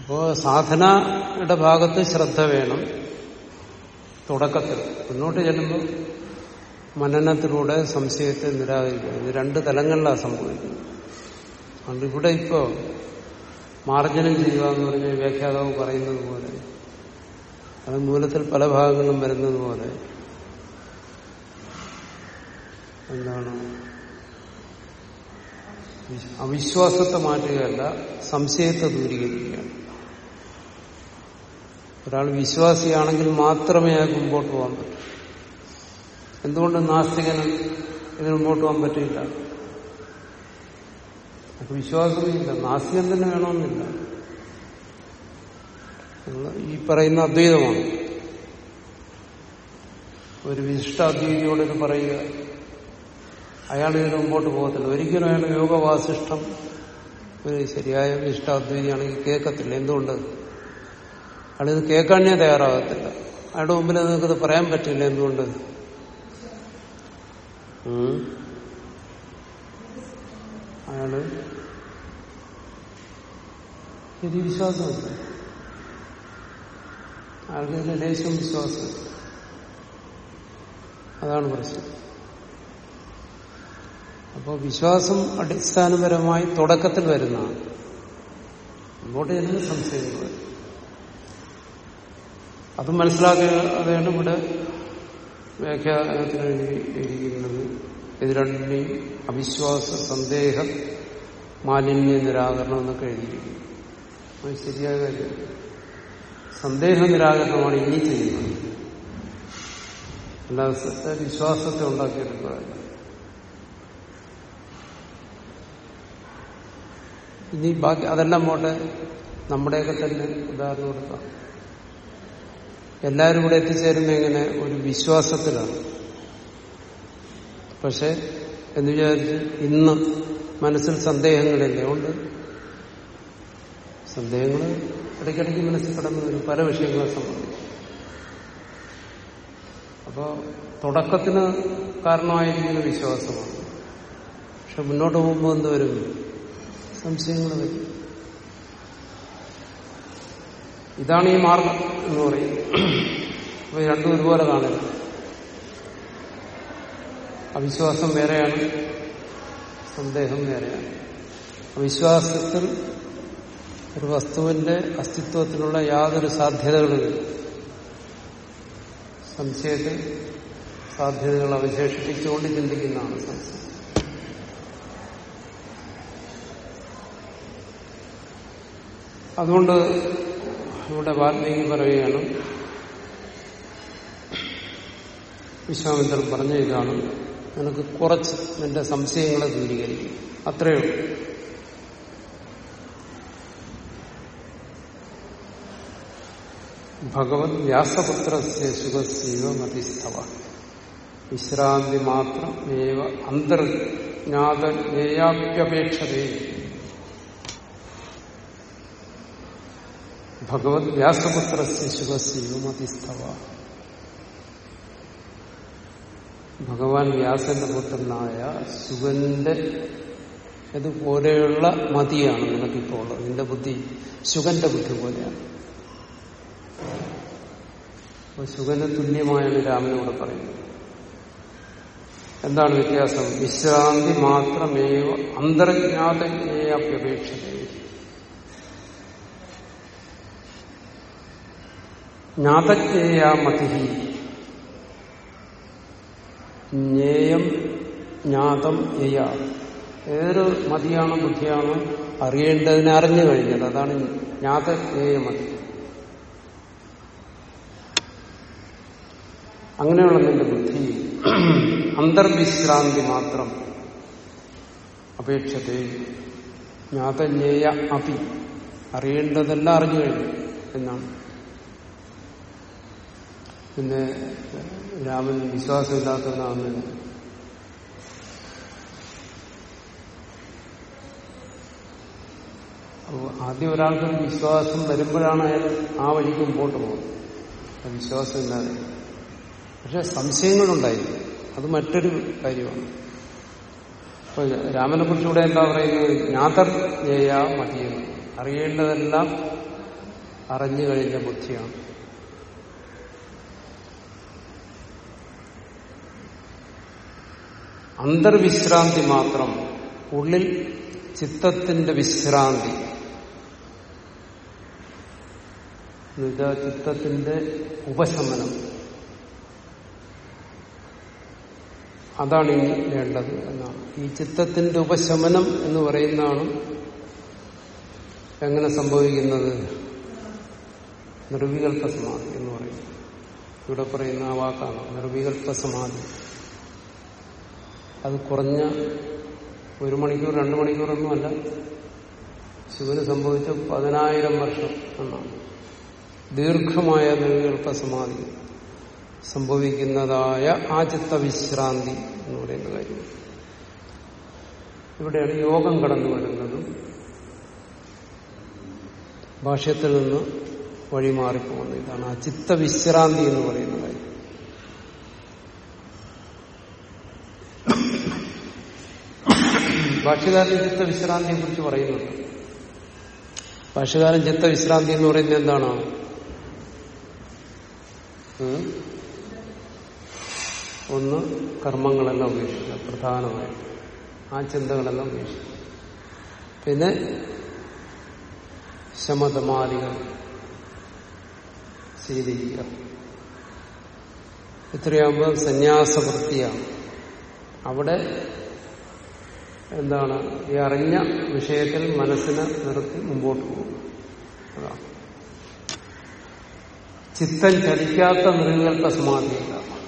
അപ്പോ സാധനയുടെ ഭാഗത്ത് ശ്രദ്ധ വേണം. തുടക്കത്തിൽ മുന്നോട്ട് ചെല്ലുമ്പോൾ മനനത്തിലൂടെ സംശയത്തെ നിരാകരിക്കുക. ഇത് രണ്ട് തലങ്ങളിലാണ് സംഭവിക്കുന്നത്. അതുകൊണ്ട് ഇവിടെ ഇപ്പോ മാർജനം ചെയ്യുക എന്ന് പറഞ്ഞ വ്യാഖ്യാതാവ് പറയുന്നത് പോലെ അത് മൂലത്തിൽ പല ഭാഗങ്ങളും വരുന്നത് പോലെ എന്താണ്? അവിശ്വാസത്തെ മാറ്റുകയല്ല സംശയത്തെ ദൂരീകരിക്കുകയാണ് ഒരാൾ വിശ്വാസിയാണെങ്കിൽ മാത്രമേ അയാൾക്ക് മുമ്പോട്ട് പോകാൻ പറ്റൂ. എന്തുകൊണ്ട് നാസ്തികന് ഇതിന് മുമ്പോട്ട് പോകാൻ പറ്റില്ല അപ്പൊ വിശ്വാസമില്ല. നാസ്തികൻ തന്നെ വേണമെന്നില്ല. ഈ പറയുന്ന അദ്വൈതമാണ്. ഒരു വിശിഷ്ടാദ്വൈതിയോട് ഇത് പറയുക. അയാൾ ഇതിന് മുമ്പോട്ട് പോകത്തില്ല. ഒരിക്കലും അയാൾ യോഗവാസിഷ്ടം ഒരു ശരിയായ വിശിഷ്ട വിശിഷ്ടാദ്വൈതിയാണെങ്കിൽ കേൾക്കത്തില്ല. എന്തുകൊണ്ട്? അയാളിത് കേൾക്കാനേ തയ്യാറാകത്തില്ല. അയാളുടെ മുമ്പിൽ നിങ്ങൾക്കത് പറയാൻ പറ്റില്ല എന്തുകൊണ്ട്? അയാൾ ശരി വിശ്വാസമില്ല അയാൾക്ക് ഇതിന്റെ ലേശം വിശ്വാസം. അതാണ് പ്രശ്നം. അപ്പോൾ വിശ്വാസം അടിസ്ഥാനപരമായി തുടക്കത്തിൽ വരുന്നതാണ്. മുമ്പോട്ട് ചെല്ലുന്ന സംശയങ്ങൾ അത് മനസ്സിലാക്കുകയാണ് ഇവിടെ വ്യാഖ്യാനത്തിന് എഴുതിയിരിക്കുന്നത്. ഇത് രണ്ടിനെയും അവിശ്വാസ സന്ദേഹ മാലിന്യ നിരാകരണം എന്നൊക്കെ എഴുതിയിരിക്കുന്നു. അത് ശരിയായ കാര്യം. സന്ദേഹ നിരാകരണമാണ് ഇനി ചെയ്യുന്നത്. അല്ലാതെ വിശ്വാസത്തെ ഉണ്ടാക്കിയെടുക്കുക ഇനി ബാക്കി അതെല്ലാം പോട്ടെ നമ്മുടെയൊക്കെ തന്നെ ഉദാഹരണം കൊടുക്കാം. എല്ലാവരും ഇവിടെ എത്തിച്ചേരുന്ന എങ്ങനെ ഒരു വിശ്വാസത്തിലാണ്. പക്ഷെ എന്ന് വിചാരിച്ച് ഇന്ന് മനസ്സിൽ സന്ദേഹങ്ങളില്ലേ. ഉണ്ട് സന്ദേഹങ്ങൾ ഇടയ്ക്കിടയ്ക്ക് മനസ്സിൽ കടന്നു വരും. പല വിഷയങ്ങളെ സംബന്ധിച്ച്. അപ്പോൾ തുടക്കത്തിന് കാരണമായിരിക്കുന്ന വിശ്വാസമാണ്. പക്ഷെ മുന്നോട്ട് പോകുമ്പോൾ എന്തുവരും സംശയങ്ങൾ വരും. ഇതാണ് ഈ മാർഗം എന്ന് അപ്പൊ രണ്ടും ഒരുപോലെ കാണരുത്. അവിശ്വാസം വേറെയാണ് സന്ദേഹം വേറെയാണ്. അവിശ്വാസത്തിൽ ഒരു വസ്തുവിന്റെ അസ്തിത്വത്തിനുള്ള യാതൊരു സാധ്യതകളും സംശയത്തിൽ സാധ്യതകൾ അവശേഷിപ്പിച്ചുകൊണ്ട് ചിന്തിക്കുന്നതാണ് സംശയം. അതുകൊണ്ട് ഇവിടെ വാൽമീകി പറയുകയാണ്. വിശ്വാമിത്രൻ പറഞ്ഞ ഇതാണ്. നിനക്ക് കുറച്ച് നിന്റെ സംശയങ്ങളെ ദൂരീകരിക്കും. അത്രയേ ഉള്ളൂ. ഭഗവത് വ്യാസപുത്ര സുഖസീവ മതിസ്ഥവ. വിശ്രാന്തി മാത്രം അന്തർജ്ഞാതേയാപേക്ഷതയും ഭഗവത് വ്യാസപുത്ര ശുഭസീവ മതിസ്തവ ഭഗവാൻ വ്യാസന്റെ പുത്രനായ ശുഗന്റെ ഇതുപോലെയുള്ള മതിയാണ് നിനക്കിപ്പോൾ നിന്റെ ബുദ്ധി ശുഗന്റെ ബുദ്ധി പോലെയാണ്. ശുഗന് തുല്യമായാണ് രാമനോട് പറയുന്നത്. എന്താണ് വ്യത്യാസം? വിശ്രാന്തി മാത്രമേവ അന്തർജ്ഞാതജ്ഞേയാപ്യപേക്ഷത. ജ്ഞാതജ്ഞേയ ജ്ഞേയം ജ്ഞാതം യയ. ഏതൊരു മതിയാണോ ബുദ്ധിയാണ് അറിയേണ്ടതിനെ അറിഞ്ഞു കഴിഞ്ഞത്. അതാണ് ജ്ഞാതജ്ഞേയ മതി അങ്ങനെയുള്ള നിന്റെ ബുദ്ധി അന്തർവിശ്രാന്തി മാത്രം അപേക്ഷത്തെ ജ്ഞാതജ്ഞേയ അപി അറിയേണ്ടതെല്ലാം അറിഞ്ഞു കഴിഞ്ഞു എന്നാണ്. പിന്നെ രാമൻ വിശ്വാസമില്ലാത്തതാണ് ആദ്യം ഒരാൾക്ക് വിശ്വാസം വരുമ്പോഴാണ് അയാൾ ആ വഴിക്ക് മുമ്പോട്ട് പോകുന്നത്. വിശ്വാസമില്ലാതെ. പക്ഷെ സംശയങ്ങളുണ്ടായി. അത് മറ്റൊരു കാര്യമാണ്. അപ്പൊ രാമനെ കുറിച്ചുകൂടെ എന്താ പറയുന്നത്? ജ്ഞാതർ ജയ മതിയെന്ന് അറിയേണ്ടതെല്ലാം അറിഞ്ഞു കഴിഞ്ഞ ബുദ്ധിയാണ്. അന്തർവിശ്രാന്തി മാത്രം ഉള്ളിൽ ചിത്തത്തിന്റെ വിശ്രാന്തി. എന്നുവെച്ചാൽ ചിത്തത്തിന്റെ ഉപശമനം. അതാണ് ഇനി വേണ്ടത് എന്നാണ്. ഈ ചിത്തത്തിന്റെ ഉപശമനം എന്ന് പറയുന്നതാണ് എങ്ങനെ സംഭവിക്കുന്നത്? നിർവികൽപ്പ സമാധി എന്ന് പറയും. ഇവിടെ പറയുന്ന ആ വാക്കാണ് നിർവികൽപ്പ സമാധി അത് കുറഞ്ഞ ഒരു മണിക്കൂർ രണ്ടു മണിക്കൂറൊന്നുമല്ല. ശിവന് സംഭവിച്ച പതിനായിരം വർഷം എന്നാണ്. ദീർഘമായ നിർവികൽപ്പ സമാധി സംഭവിക്കുന്നതായ ആ ചിത്തവിശ്രാന്തി എന്ന് പറയുന്ന കാര്യം. ഇവിടെയാണ് യോഗം കടന്നു വരുന്നതും. ഭാഷ്യത്തിൽ നിന്ന് വഴിമാറിപ്പോകുന്നത്. ഇതാണ് ആ ചിത്തവിശ്രാന്തി എന്ന് പറയുന്ന കാര്യം. ഭാഷ്യകാരൻ ചിത്തവിശ്രാന്തിയെ കുറിച്ച് പറയുന്നുണ്ട്. ഭാഷകാരൻ ചിത്ത വിശ്രാന്തി എന്ന് പറയുന്നത് എന്താണ്? ഒന്ന് കർമ്മങ്ങളെല്ലാം ഉപേക്ഷിക്കുക പ്രധാനമായിട്ട് ആ ചിന്തകളെല്ലാം ഉപേക്ഷിക്കുക. പിന്നെ ശമതമാലികൾ സ്വീകരിക്കുക ഇത്രയാകുമ്പോൾ സന്യാസവൃത്തിയാണ്. അവിടെ എന്താണ്? ഈ അറിഞ്ഞ വിഷയത്തിൽ മനസ്സിനെ നിർത്തി മുമ്പോട്ട് പോകും. അതാണ് ചിത്തം ചലിക്കാത്ത മൃഗങ്ങൾക്ക് സമാധിയില്ല.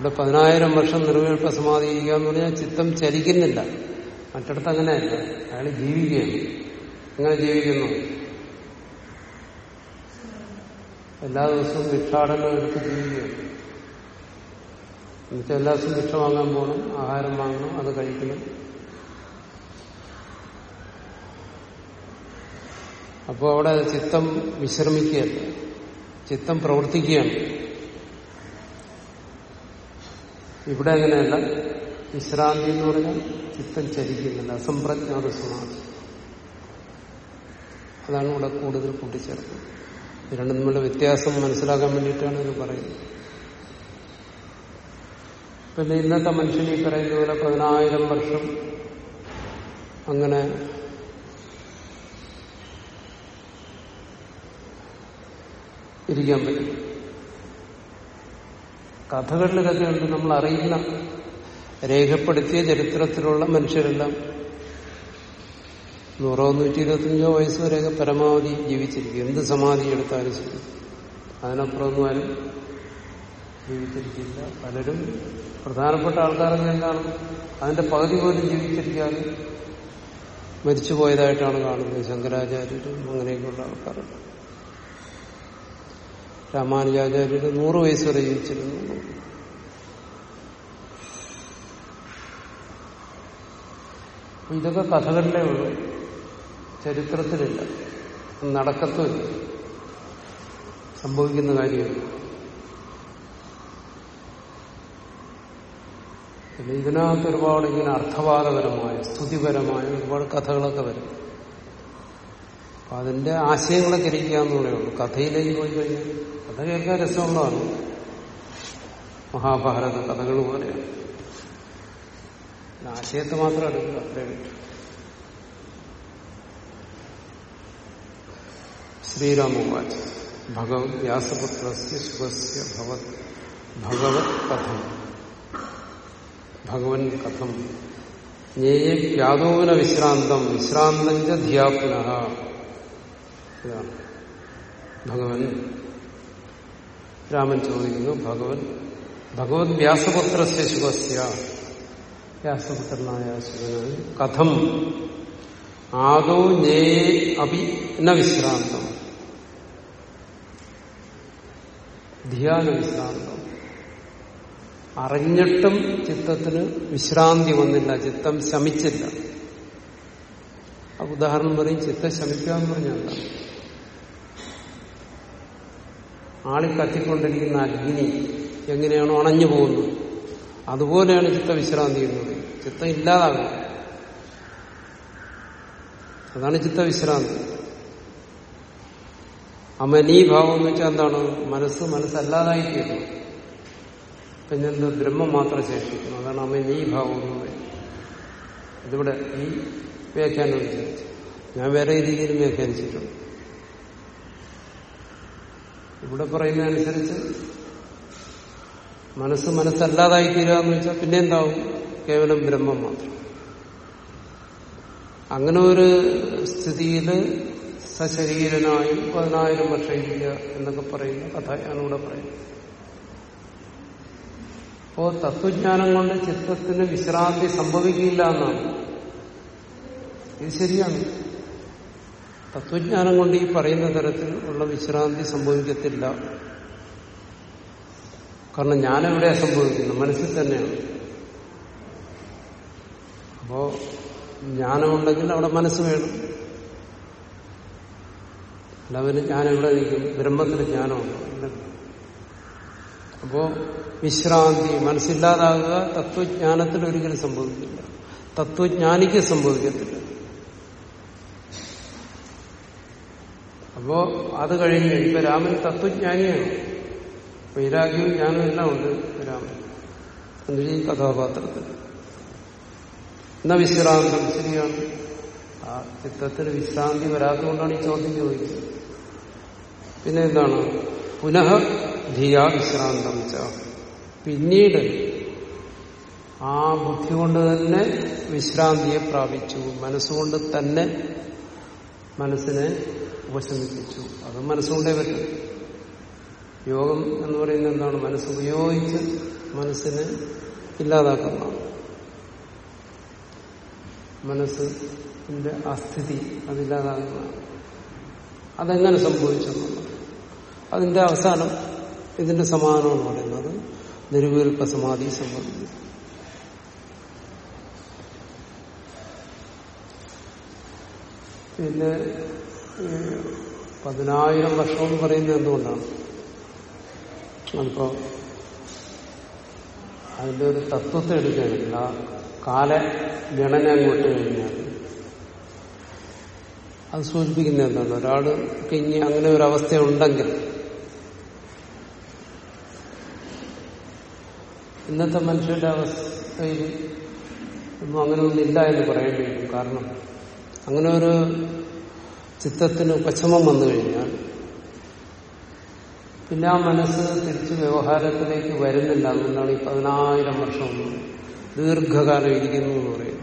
ഇവിടെ പതിനായിരം വർഷം നിർവികൽപ്പ സമാധി ഇരിക്കുക എന്ന് പറഞ്ഞാൽ ചിത്തം ചലിക്കുന്നില്ല. മറ്റിടത്ത് അങ്ങനെയല്ല. അയാൾ ജീവിക്കുകയാണ്. എങ്ങനെ ജീവിക്കുന്നു? എല്ലാ ദിവസവും ഭിക്ഷാടനം എടുത്ത് ജീവിക്കുകയാണ്. എന്നുവെച്ചാൽ എല്ലാ ദിവസവും ഭിക്ഷ വാങ്ങാൻ പോകണം ആഹാരം വാങ്ങണം അത് കഴിക്കണം. അപ്പോൾ അവിടെ ചിത്തം വിശ്രമിക്കുകയല്ല ചിത്തം പ്രവർത്തിക്കുകയാണ്. ഇവിടെ അങ്ങനെയല്ല. വിശ്രാന്തി എന്ന് പറഞ്ഞാൽ ചിത്തം ചലിക്കുന്നില്ല. അസംപ്രജ്ഞാത സമാധി അതാണ് ഇവിടെ കൂടുതൽ കൂട്ടിച്ചേർക്കുന്നത്. രണ്ടും തമ്മിലുള്ള വ്യത്യാസം മനസ്സിലാക്കാൻ വേണ്ടിയിട്ടാണ് ഇത് പറയുന്നത്. പിന്നെ ഇന്നത്തെ മനുഷ്യൻ ഈ പറയുന്ന പോലെ പതിനായിരം വർഷം അങ്ങനെ ഇരിക്കാൻ പറ്റും. കഥകളിൽ കഥയുണ്ട് നമ്മൾ അറിയുന്ന രേഖപ്പെടുത്തിയ ചരിത്രത്തിലുള്ള മനുഷ്യരെല്ലാം നൂറോ നൂറ്റി ഇരുപത്തിയഞ്ചോ വയസ്സ് വരെയൊക്കെ പരമാവധി ജീവിച്ചിരിക്കും. എന്ത് സമാധി എടുത്താലും ശരി. അതിനപ്പുറമൊന്നും ആരും ജീവിച്ചിരിക്കില്ല. പലരും പ്രധാനപ്പെട്ട ആൾക്കാരൊക്കെ എന്താണ് അതിന്റെ പകുതി പോലും ജീവിച്ചിരിക്കാതെ മരിച്ചുപോയതായിട്ടാണ് കാണുന്നത് ശങ്കരാചാര്യരും അങ്ങനെയൊക്കെയുള്ള ആൾക്കാരുണ്ട് രാമാനുജാചാര്യര് നൂറ് വയസ്സ് വരെ ജീവിച്ചിരുന്നു. ഇതൊക്കെ കഥകളിലേ ഉള്ളൂ. ചരിത്രത്തിലില്ല. നടക്കത്തുമില്ല. സംഭവിക്കുന്ന കാര്യമില്ല. പിന്നെ ഇതിനകത്ത് ഒരുപാട് ഇങ്ങനെ അർത്ഥവാദപരമായ സ്തുതിപരമായ ഒരുപാട് കഥകളൊക്കെ വരും. അപ്പൊ അതിന്റെ ആശയങ്ങളെ ഗ്രഹിക്കാന്നുള്ളേ ഉള്ളൂ. കഥയിലേക്ക് പോയി കഴിഞ്ഞാൽ കഥ കേൾക്കാൻ രസമുള്ളതാണ്. മഹാഭാരത കഥകൾ പോലെയാണ്. ആശയത്തെ മാത്രം എടുക്കുക അത്രേ ശ്രീരാമവാച ഭഗവത് വ്യാസപുത്രസ്യ ശുഭസ്യ ഭഗവത് കഥം. ഭഗവൻ കഥം ജ്ഞേയ വ്യാതോവന വിശ്രാന്തം വിശ്രാന്തം ച ധിയാപുന ഇതാണ് ഭഗവൻ രാമൻ ചോദിക്കുന്നു ഭഗവൻ ഭഗവത് വ്യാസപുത്രസ്യ ശുഭസ്യ വ്യാസപുത്രനായ ശിവന് കഥം ആദോ ഞേ അപി ന വിശ്രാന്തം ധ്യാന വിശ്രാന്തം അറിഞ്ഞിട്ടും ചിത്തത്തിന് വിശ്രാന്തി വന്നില്ല ചിത്തം ശമിച്ചില്ല. ഉദാഹരണം പറയും ചിത്തം ശമിക്കുക എന്ന് പറഞ്ഞാൽ ആളി കത്തിക്കൊണ്ടിരിക്കുന്ന അഗ്നി എങ്ങനെയാണോ അണഞ്ഞു പോകുന്നത്. അതുപോലെയാണ് ചിത്തവിശ്രാന്തി എന്ന് പറയുന്നത് ചിത്തം ഇല്ലാതാകും അതാണ് ചിത്തവിശ്രാന്തി അമനീഭാവം എന്ന് വെച്ചാൽ എന്താണ്? മനസ്സ് മനസ്സല്ലാതായിത്തീരുന്നു. പിന്നെന്ത്? ബ്രഹ്മം മാത്രം ശേഷിക്കുന്നു. അതാണ് അമ്മ നീ ഭാവം ഇതിവിടെ ഈ വ്യാഖ്യാനം അനുസരിച്ച് ഞാൻ വേറെ രീതിയിൽ വ്യാഖ്യാനിച്ചിട്ടുണ്ട്. ഇവിടെ പറയുന്നതനുസരിച്ച് മനസ്സ് മനസ്സല്ലാതായി തീരുക എന്ന് വെച്ചാൽ പിന്നെ എന്താവും കേവലം ബ്രഹ്മം മാത്രം. അങ്ങനെ ഒരു സ്ഥിതിയിൽ സശരീരനായും പതിനായിരം വർഷം ഇല്ല എന്നൊക്കെ പറയുന്ന കഥയാണ് ഇവിടെ പറയുന്നത്. അപ്പോ തത്വജ്ഞാനം കൊണ്ട് ചിത്രത്തിന് വിശ്രാന്തി സംഭവിക്കില്ല എന്നാണ്. ഇത് ശരിയാണ്. തത്വജ്ഞാനം കൊണ്ട് ഈ പറയുന്ന തരത്തിൽ ഉള്ള വിശ്രാന്തി സംഭവിക്കത്തില്ല. കാരണം ഞാനെവിടെയാ സംഭവിക്കുന്നു മനസ്സിൽ തന്നെയാണ്. അപ്പോ ജ്ഞാനമുണ്ടെങ്കിൽ അവിടെ മനസ്സ് വേണം. അല്ല ഞാൻ എവിടെ നിൽക്കും ബ്രഹ്മത്തിന് ജ്ഞാനമുണ്ടോ? അപ്പോ വിശ്രാന്തി മനസ്സില്ലാതാകുക തത്വജ്ഞാനത്തിൽ ഒരിക്കലും സംഭവിക്കില്ല. തത്വജ്ഞാനിക്ക് സംഭവിക്കത്തില്ല. അപ്പോ അത് കഴിഞ്ഞ് ഇപ്പൊ രാമൻ തത്വജ്ഞാനിയാണ്. വൈരാഗ്യവും ജ്ഞാനവും എല്ലാം ഉണ്ട് രാമൻ. എന്നുവെച്ചാൽ ഈ കഥാപാത്രത്തിൽ. എന്നാ വിശ്രാന്തം? ശരിയാണ്. ആ ചിത്രത്തിൽ വിശ്രാന്തി വരാത്തതുകൊണ്ടാണ് ഈ ചോദ്യം ചോദിച്ചത്. പിന്നെ എന്താണ്? പുനഃ ധിയാ വിശ്രാന്തം ച. പിന്നീട് ആ ബുദ്ധി കൊണ്ട് തന്നെ വിശ്രാന്തിയെ പ്രാപിച്ചു. മനസ്സുകൊണ്ട് തന്നെ മനസ്സിനെ ഉപശമിപ്പിച്ചു. അത് മനസ്സുകൊണ്ടേ പറ്റും. യോഗം എന്ന് പറയുന്നത് എന്താണ്? മനസ്സ് ഉപയോഗിച്ച് മനസ്സിനെ ഇല്ലാതാക്കുന്നതാണ് മനസ്സിന്റെ അസ്ഥിതി അതില്ലാതാകുന്നതാണ് അതെങ്ങനെ സംഭവിച്ചു അതിന്റെ അവസാനം ഇതിന്റെ സമാധാനമാണ് പറയുന്നത് നിരുവീർപ്പ സമാധി സംബന്ധിച്ചു. പിന്നെ പതിനായിരം വർഷം പറയുന്നത് എന്തുകൊണ്ടാണ്? അതിപ്പോ അതിന്റെ ഒരു തത്വത്തെ എടുക്കുകയാണെങ്കിൽ ആ കാല ഗണന അങ്ങോട്ട് കഴിഞ്ഞാൽ അത് സൂചിപ്പിക്കുന്നത് എന്താണ്? ഒരാൾക്ക് ഇനി അങ്ങനെ ഒരു അവസ്ഥ ഉണ്ടെങ്കിൽ ഇന്നത്തെ മനുഷ്യന്റെ അവസ്ഥയിൽ ഒന്നും അങ്ങനെ ഒന്നില്ല എന്ന് പറയേണ്ടി വരും. കാരണം അങ്ങനെ ഒരു ചിത്തത്തിന് ഉപശമം വന്നു കഴിഞ്ഞാൽ പിന്നെ ആ മനസ്സ് തിരിച്ച് വ്യവഹാരത്തിലേക്ക് വരുന്നില്ല അതുകൊണ്ടാണ് ഈ പതിനായിരം വർഷം ദീർഘകാലം ഇരിക്കുന്നു എന്ന് പറയും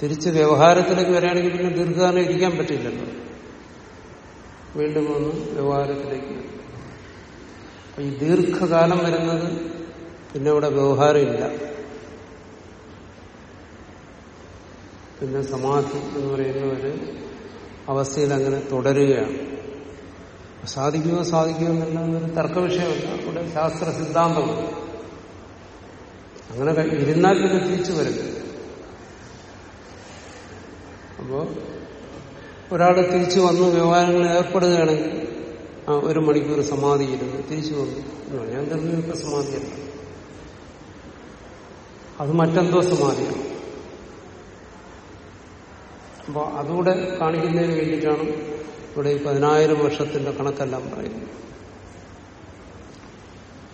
തിരിച്ച് വ്യവഹാരത്തിലേക്ക് വരികയാണെങ്കിൽ പിന്നെ ദീർഘകാലം ഇരിക്കാൻ പറ്റില്ലല്ലോ. വീണ്ടും ഒന്ന് വ്യവഹാരത്തിലേക്ക് ഈ ദീർഘകാലം വരുന്നത് പിന്നെ ഇവിടെ വ്യവഹാരമില്ല. പിന്നെ സമാധി എന്ന് പറയുന്ന ഒരു അവസ്ഥയിൽ അങ്ങനെ തുടരുകയാണ്. സാധിക്കുമോ സാധിക്കുമോ എന്നുള്ള ഒരു തർക്ക വിഷയമല്ല അവിടെ ശാസ്ത്ര സിദ്ധാന്തമാണ് അങ്ങനെ ഇരുന്നാൽ പിന്നെ തിരിച്ചു വരും. അപ്പോ ഒരാൾ തിരിച്ചു വന്ന് വ്യവഹാരങ്ങളിൽ ഏർപ്പെടുകയാണെങ്കിൽ ആ ഒരു മണിക്കൂർ സമാധി ഇരുന്ന് തിരിച്ചു വന്നു ഞാൻ തിരഞ്ഞെടുപ്പ് സമാധിയല്ല. അത് മറ്റെന്തോ സമാധിയാണ്. അപ്പൊ അതുകൂടെ കാണിക്കുന്നതിന് വേണ്ടിയിട്ടാണ് ഇവിടെ ഈ പതിനായിരം വർഷത്തിന്റെ കണക്കെല്ലാം പറയുന്നത്.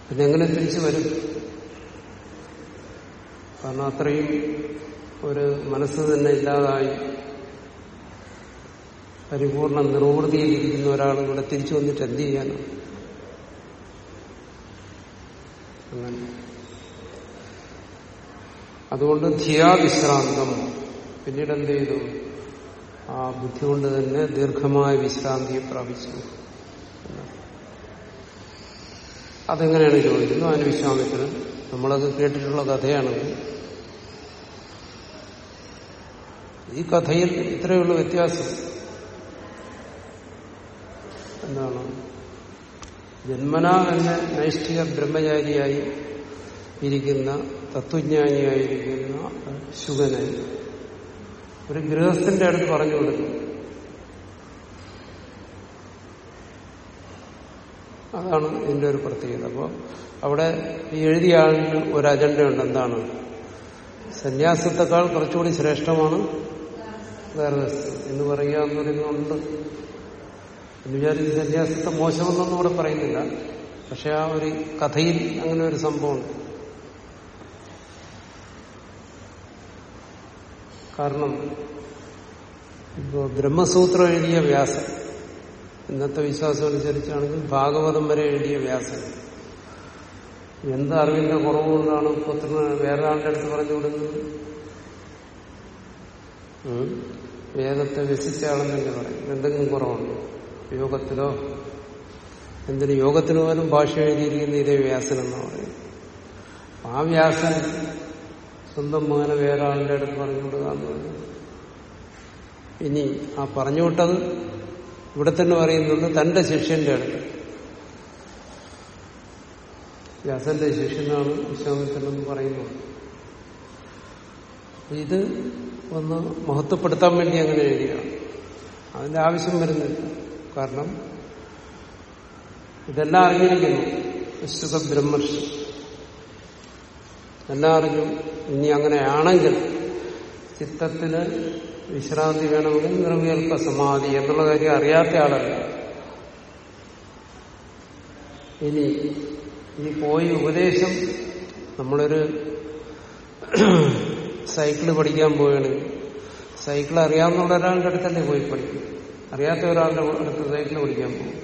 പിന്നെങ്ങനെ തിരിച്ചു വരും? കാരണം അത്രയും ഒരു മനസ്സ് തന്നെ ഇല്ലാതായി പരിപൂർണ നിർവൃതിയിലിരിക്കുന്ന ഒരാൾ ഇവിടെ തിരിച്ചു വന്നിട്ട് എന്ത് ചെയ്യാനാണ്? അങ്ങനെ. അതുകൊണ്ട് ധിയാവിശ്രാന്തം. പിന്നീട് എന്ത് ചെയ്തു ആ ബുദ്ധി കൊണ്ട് തന്നെ ദീർഘമായ വിശ്രാന്തിയെ പ്രാപിച്ചു. അതെങ്ങനെയാണ് ചോദിക്കുന്നത് അതിന് വിശ്വാമിത്രൻ നമ്മളത് കേട്ടിട്ടുള്ള കഥയാണത് ഈ കഥയിൽ ഇത്രയുള്ള വ്യത്യാസം എന്താണ്? ജന്മന എന്ന നൈഷ്ഠിക ബ്രഹ്മചാരിയായി ഇരിക്കുന്ന തത്വജ്ഞാനിയായിരിക്കുന്ന ശുഗനെ ഒരു ഗൃഹസ്ഥന്റെ അടുത്ത് പറഞ്ഞു കൊടുക്കും അതാണ് ഇതിന്റെ ഒരു പ്രത്യേകത. അപ്പോൾ അവിടെ എഴുതിയ ആളിന് ഒരു അജണ്ടയുണ്ട്. എന്താണ്? സന്യാസത്തെക്കാൾ കുറച്ചുകൂടി ശ്രേഷ്ഠമാണ് ഗർഭസ്ഥം എന്ന് പറയുക എന്ന് പറയുന്നുണ്ട്. എന്ന് വിചാരിച്ച് സന്യാസത്തെ മോശമെന്നൊന്നും ഇവിടെ പറയുന്നില്ല. പക്ഷെ ആ ഒരു കഥയിൽ അങ്ങനെ ഒരു സംഭവമുണ്ട്. കാരണം ഇപ്പോ ബ്രഹ്മസൂത്രം എഴുതിയ വ്യാസൻ ഇന്നത്തെ വിശ്വാസം അനുസരിച്ചാണെങ്കിൽ ഭാഗവതം വരെ എഴുതിയ വ്യാസൻ. എന്ത് അറിവിന്റെ കുറവുകൊണ്ടാണ് പുത്രന് വേറെ ആളുടെ അടുത്ത് പറഞ്ഞു കൊടുക്കുന്നത്? വേദത്തെ വ്യസിച്ച ആളെന്നല്ലേ പറയും. എന്തെങ്കിലും കുറവുണ്ടോ? യോഗത്തിലോ? എന്തിനു യോഗത്തിന് പോലും ഭാഷ എഴുതിയിരിക്കുന്ന ഇതേ വ്യാസൻ എന്ന് പറയും ആ വ്യാസൻ സ്വന്തം മകനെ വേറെ ആളുടെ അടുത്ത് പറഞ്ഞു എന്ന് പറഞ്ഞു. ഇനി ആ പറഞ്ഞു വിട്ടത് ഇവിടെ തന്നെ പറയുന്നത് തന്റെ ശിഷ്യന്റെ അടുത്ത്. വ്യാസന്റെ ശിഷ്യനാണ് വിശ്വാമിത്രനെന്ന് പറയുന്നത്. ഇത് ഒന്ന് മഹത്വപ്പെടുത്താൻ വേണ്ടി അങ്ങനെ എഴുതിയാണ് അതിന്റെ ആവശ്യം വരുന്നില്ല. കാരണം ഇതെല്ലാം അറിഞ്ഞിരിക്കുന്നു. സുഖബ്രഹ്മർഷി എല്ലാം അറിഞ്ഞു ഇനി അങ്ങനെയാണെങ്കിൽ ചിത്തത്തിന് വിശ്രാന്തി വേണമെങ്കിൽ നിർവികൽപ്പ സമാധി എന്നുള്ള കാര്യം അറിയാത്ത ആളല്ല. ഇനി ഈ പോയി ഉപദേശം നമ്മളൊരു സൈക്കിൾ പഠിക്കാൻ പോവുകയാണെങ്കിൽ സൈക്കിൾ അറിയാവുന്ന ഒരാളുടെ അടുത്തല്ലേ പോയി പഠിക്കും. അറിയാത്ത ഒരാളുടെ അടുത്ത് സൈക്കിൾ പഠിക്കാൻ പോകും.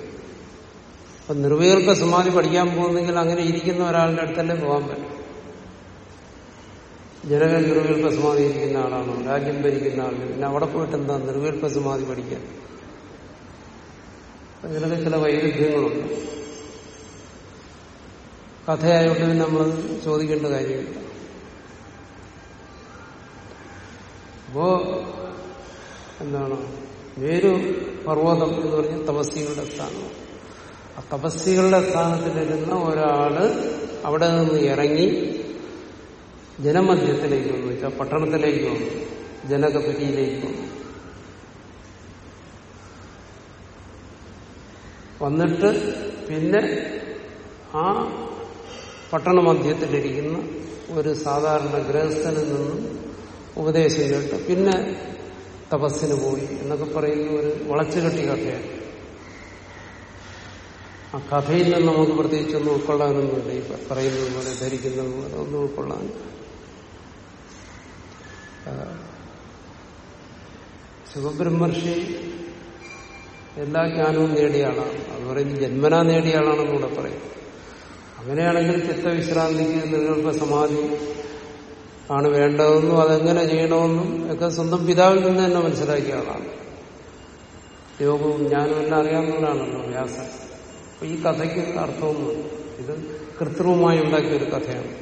അപ്പൊ നിർവികൽപ്പ സമാധി പഠിക്കാൻ പോകുന്നെങ്കിൽ അങ്ങനെ ഇരിക്കുന്ന ഒരാളുടെ അടുത്തല്ലേ പോകാൻ പറ്റും. ജനകൻ നിർവികൽപ്പ സമാധി ഇരിക്കുന്ന ആളാണോ. രാജ്യം ഭരിക്കുന്ന ആളാണ് പിന്നെ അവിടെ പോയിട്ട് എന്താ നിർവികൽപ്പ സമാധി പഠിക്കാൻ? ഇതിനൊക്കെ ചില വൈരുദ്ധ്യങ്ങളുണ്ട്. കഥയായോട്ട് പിന്നെ നമ്മൾ ചോദിക്കേണ്ട കാര്യമില്ല. അപ്പോ എന്താണ്? വേരു പർവതം എന്ന് പറഞ്ഞ തപസ്സികളുടെ സ്ഥാനം. ആ തപസ്സികളുടെ സ്ഥാനത്തിലിരുന്ന ഒരാൾ അവിടെ നിന്ന് ഇറങ്ങി ജനമധ്യത്തിലേക്ക് വന്നു. വെച്ചാൽ പട്ടണത്തിലേക്ക് വന്നു. ജനകപുരിയിലേക്ക് വന്നു. വന്നിട്ട് പിന്നെ ആ പട്ടണ മധ്യത്തിലിരിക്കുന്ന ഒരു സാധാരണ ഗൃഹസ്ഥനിൽ നിന്നും ഉപദേശം കേട്ട് പിന്നെ തപസ്സിന് പോയി എന്നൊക്കെ പറയുന്ന ഒരു വളച്ചുകെട്ടി കഥയാണ്. ആ കഥയിൽ നിന്ന് നമുക്ക് പ്രത്യേകിച്ചൊന്നും ഉൾക്കൊള്ളാനൊന്നുമില്ല. ഈ പറയുന്നത് പോലെ ധരിക്കുന്നത് പോലെ ഒന്നും ഉൾക്കൊള്ളാൻ ശിവബ്രഹ്മർഷി എല്ലാ ജ്ഞാനവും നേടിയ ആളാണ് അത് പറയുന്നത് ജന്മനാ നേടിയ ആളാണെന്നൂടെ പറയും. അങ്ങനെയാണെങ്കിൽ ചിത്തവിശ്രാന്തിക്ക് നിങ്ങൾക്ക് സമാധി ആണ് വേണ്ടതെന്നും അതെങ്ങനെ ചെയ്യണമെന്നും ഒക്കെ സ്വന്തം പിതാവിൽ നിന്ന് തന്നെ മനസ്സിലാക്കിയ ആളാണ്. യോഗവും ജ്ഞാനവും എല്ലാം അറിയാവുന്നവരാണല്ലോ വ്യാസൻ. അപ്പൊ ഈ കഥയ്ക്ക് അർത്ഥമൊന്നും ഇത് കൃത്രിമമായി ഉണ്ടാക്കിയ ഒരു കഥയാണ്.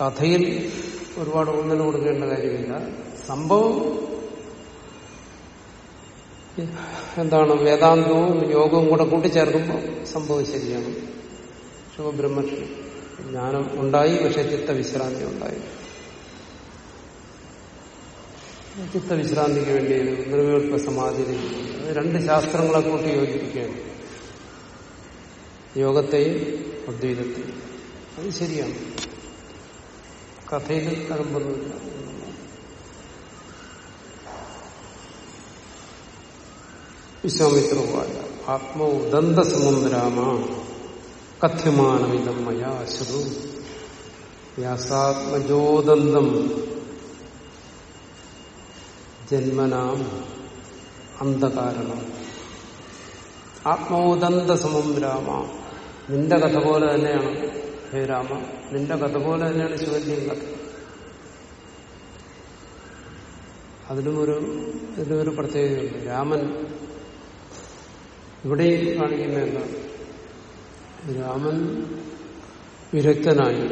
കഥയിൽ ഒരുപാട് ഊന്നൽ കൊടുക്കേണ്ട കാര്യമില്ല. സംഭവം എന്താണ്? വേദാന്തവും യോഗവും കൂടെ കൂട്ടിച്ചേർക്കുമ്പോൾ സംഭവം ശരിയാണ്. ശുഭബ്രഹ്മക്ഷി ജ്ഞാനം ഉണ്ടായി പക്ഷെ ചിത്തവിശ്രാന്തി ഉണ്ടായി. ചിത്തവിശ്രാന്തിക്ക് വേണ്ടി നിർവികൽപ്പ സമാധി രണ്ട് ശാസ്ത്രങ്ങളെ കൂട്ടി യോജിപ്പിക്കുകയാണ്. യോഗത്തെയും അദ്വൈതത്തെയും. അത് ശരിയാണ്. കഥയിൽ തരമ്പൊന്നുമില്ല വിശ്വാമിത്രോപായ സമുദ്രാമ കഥ്യമാനമിതം മയാ അശ്രു വ്യാസാത്മജോദന്തം ജന്മനാം അന്ധകാരണം. ആത്മോദന്ത സമുദ്രാമ നിന്റെ കഥ പോലെ തന്നെയാണ്. ഹേ രാമ നിന്റെ കഥ പോലെ തന്നെയാണ് ശിവന്റെയും കഥ. അതിലും ഒരു ഇതിലൊരു പ്രത്യേകതയുണ്ട്. രാമൻ ഇവിടെയും കാണിക്കുന്ന എന്താണ്? രാമൻ വിരക്തനായി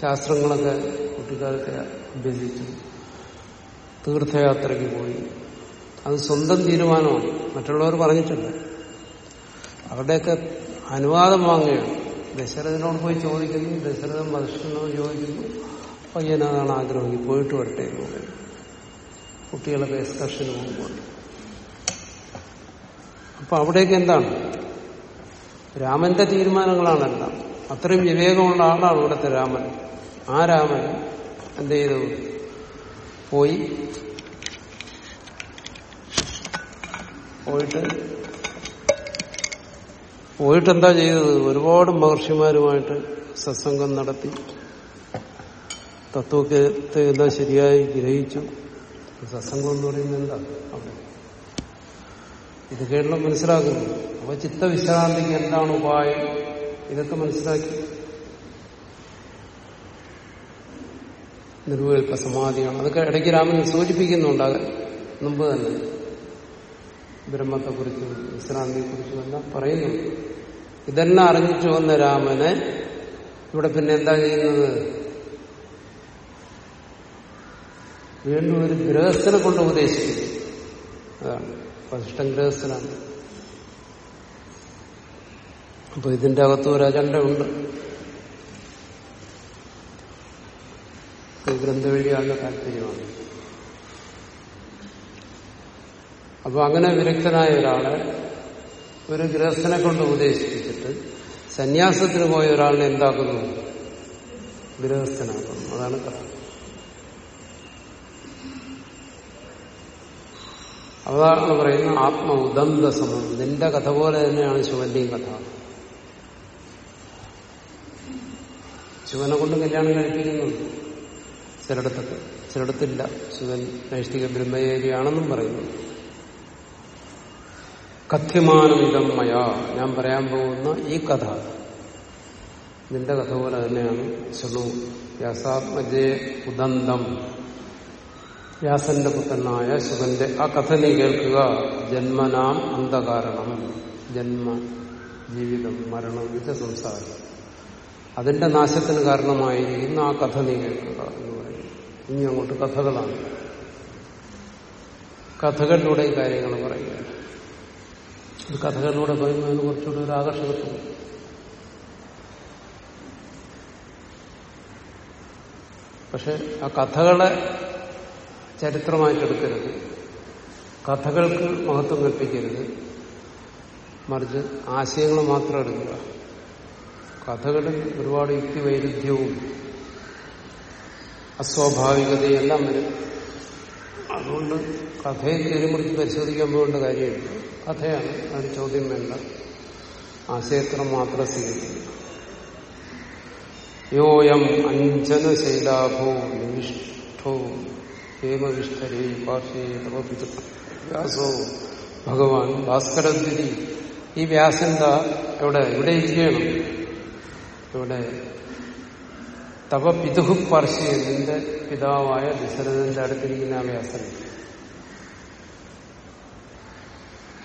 ശാസ്ത്രങ്ങളൊക്കെ കുട്ടിക്കാലത്തെ അഭ്യസിച്ചു. തീർത്ഥയാത്രയ്ക്ക് പോയി. അത് സ്വന്തം തീരുമാനമാണ്. മറ്റുള്ളവർ പറഞ്ഞിട്ടില്ല. അവിടെയൊക്കെ അനുവാദം വാങ്ങുകയാണ്. ദശരഥനോട് പോയി ചോദിക്കുന്നു ദശരഥൻ വധിഷ്ഠനോട് ചോദിക്കുന്നു പയ്യനാണ് ആഗ്രഹം ഈ പോയിട്ട് വരട്ടെ എന്ന് പറയും കുട്ടികളൊക്കെ എക്സ്കർഷന് പോകുമ്പോൾ. അപ്പൊ അവിടേക്ക് എന്താണ്? രാമന്റെ തീരുമാനങ്ങളാണെല്ലാം. അത്രയും വിവേകമുള്ള ആളാണ് ഇവിടുത്തെ രാമൻ. ആ രാമൻ എന്ത് ചെയ്തു? പോയി. പോയിട്ട് പോയിട്ട് എന്താ ചെയ്തത്? ഒരുപാട് മഹർഷിമാരുമായിട്ട് സത്സംഗം നടത്തി. തത്വത്തെ എല്ലാം ശരിയായി ഗ്രഹിച്ചു. സത്സംഗം എന്ന് പറയുന്നത് എന്താ? ഇത് കേരളം മനസ്സിലാക്കുന്നു. അപ്പൊ ചിത്തവിശ്രാന്തിക്ക് എന്താണ് ഉപായം? ഇതൊക്കെ മനസ്സിലാക്കി. നിർവികൽപ്പ സമാധിയാണ്. അതൊക്കെ ഇടയ്ക്ക് രാമൻ സൂചിപ്പിക്കുന്നുണ്ട്. മുമ്പ് തന്നെ. ബ്രഹ്മത്തെക്കുറിച്ചും വിശ്രാന്തിയെക്കുറിച്ചും എല്ലാം പറയുന്നു. ഇതെല്ലാം അറിഞ്ഞിട്ട് വന്ന രാമനെ ഇവിടെ പിന്നെ എന്താ ചെയ്യുന്നത്? വീണ്ടും ഒരു ഗൃഹസ്ഥനെ കൊണ്ട് ഉപദേശിക്കുന്നു. അതാണ്. വസിഷ്ഠൻ ഗൃഹസ്ഥനാണ്. അപ്പൊ ഇതിന്റെ അകത്ത് ഒരു അജണ്ട ഉണ്ട്. ഗ്രന്ഥം എഴുതിയാളുടെ താല്പര്യമാണ് അപ്പൊ അങ്ങനെ വിരക്തനായ ഒരാളെ ഒരു ഗൃഹസ്ഥനെ കൊണ്ട് ഉപദേശിപ്പിച്ചിട്ട് സന്യാസത്തിന് പോയ ഒരാളിനെ എന്താക്കുന്നു? ഗൃഹസ്ഥനാക്കുന്നു അതാണ് കഥ. അതാണ് പറയുന്നത് ആത്മ ഉദന്ത സമം നിന്റെ കഥ പോലെ തന്നെയാണ് ശിവന്റെയും കഥ. ശിവനെ കൊണ്ട് കല്യാണം കഴിപ്പിക്കുന്നുണ്ട് ചിലയിടത്തൊക്കെ ചിലയിടത്തില്ല. ശിവൻ നൈഷ്ഠിക ബ്രഹ്മചേരിയാണെന്നും പറയുന്നു. കഥ്യമാനമിതം മയ. ഞാൻ പറയാൻ പോകുന്ന ഈ കഥ നിന്റെ കഥ പോലെ തന്നെയാണ് ശൃണു വ്യാസാത്മജേ ഉദന്തം. വ്യാസന്റെ പുത്രനായ ശിവന്റെ ആ കഥ നീ കേൾക്കുക. ജന്മനാം അന്ധകാരണം. ജന്മ ജീവിതം മരണം ഇത് സംസാരം. അതിന്റെ നാശത്തിന് കാരണമായി ഇന്ന് ആ കഥ നീ കേൾക്കുക എന്ന് പറയും. ഇനി അങ്ങോട്ട് കഥകളാണ്. കഥകളിലൂടെ കാര്യങ്ങൾ പറയുക ഇത് കഥകളിലൂടെ പറയുന്നതിന് കുറച്ചുകൂടി ഒരു ആകർഷകത്വം പക്ഷെ ആ കഥകളെ ചരിത്രമായിട്ടെടുക്കരുത് കഥകൾക്ക് മഹത്വം കൽപ്പിക്കരുത്. മറിച്ച് ആശയങ്ങൾ മാത്രം എടുക്കുക. കഥകളിൽ ഒരുപാട് യുക്തിവൈരുദ്ധ്യവും അസ്വാഭാവികതയും എല്ലാം വരും. അതുകൊണ്ട് കഥയെ തിരുമുറിച്ച് പരിശോധിക്കാൻ പോകേണ്ട കാര്യമില്ല. കഥയാണ് അതിന് ചോദ്യം വേണ്ട. ആശയത്തിന് മാത്രം സ്വീകരിക്കുന്നു യോയം അഞ്ജനശൈലാഭോ ശൈലാഭോ ഹേമവിഷ്ഠരേ പാർശ്വേ വ്യാസോ ഭഗവാൻ ഭാസ്കരദ്വിതി ഈ വ്യാസന്താ എവിടെ? ഇവിടെ ഇരിക്കണം ഇവിടെ തവ പിതുഹു പാർശ്വേ നിന്റെ പിതാവായ ദശരഥന്റെ അടുത്തിരിക്കുന്ന ആ വ്യാസൻ.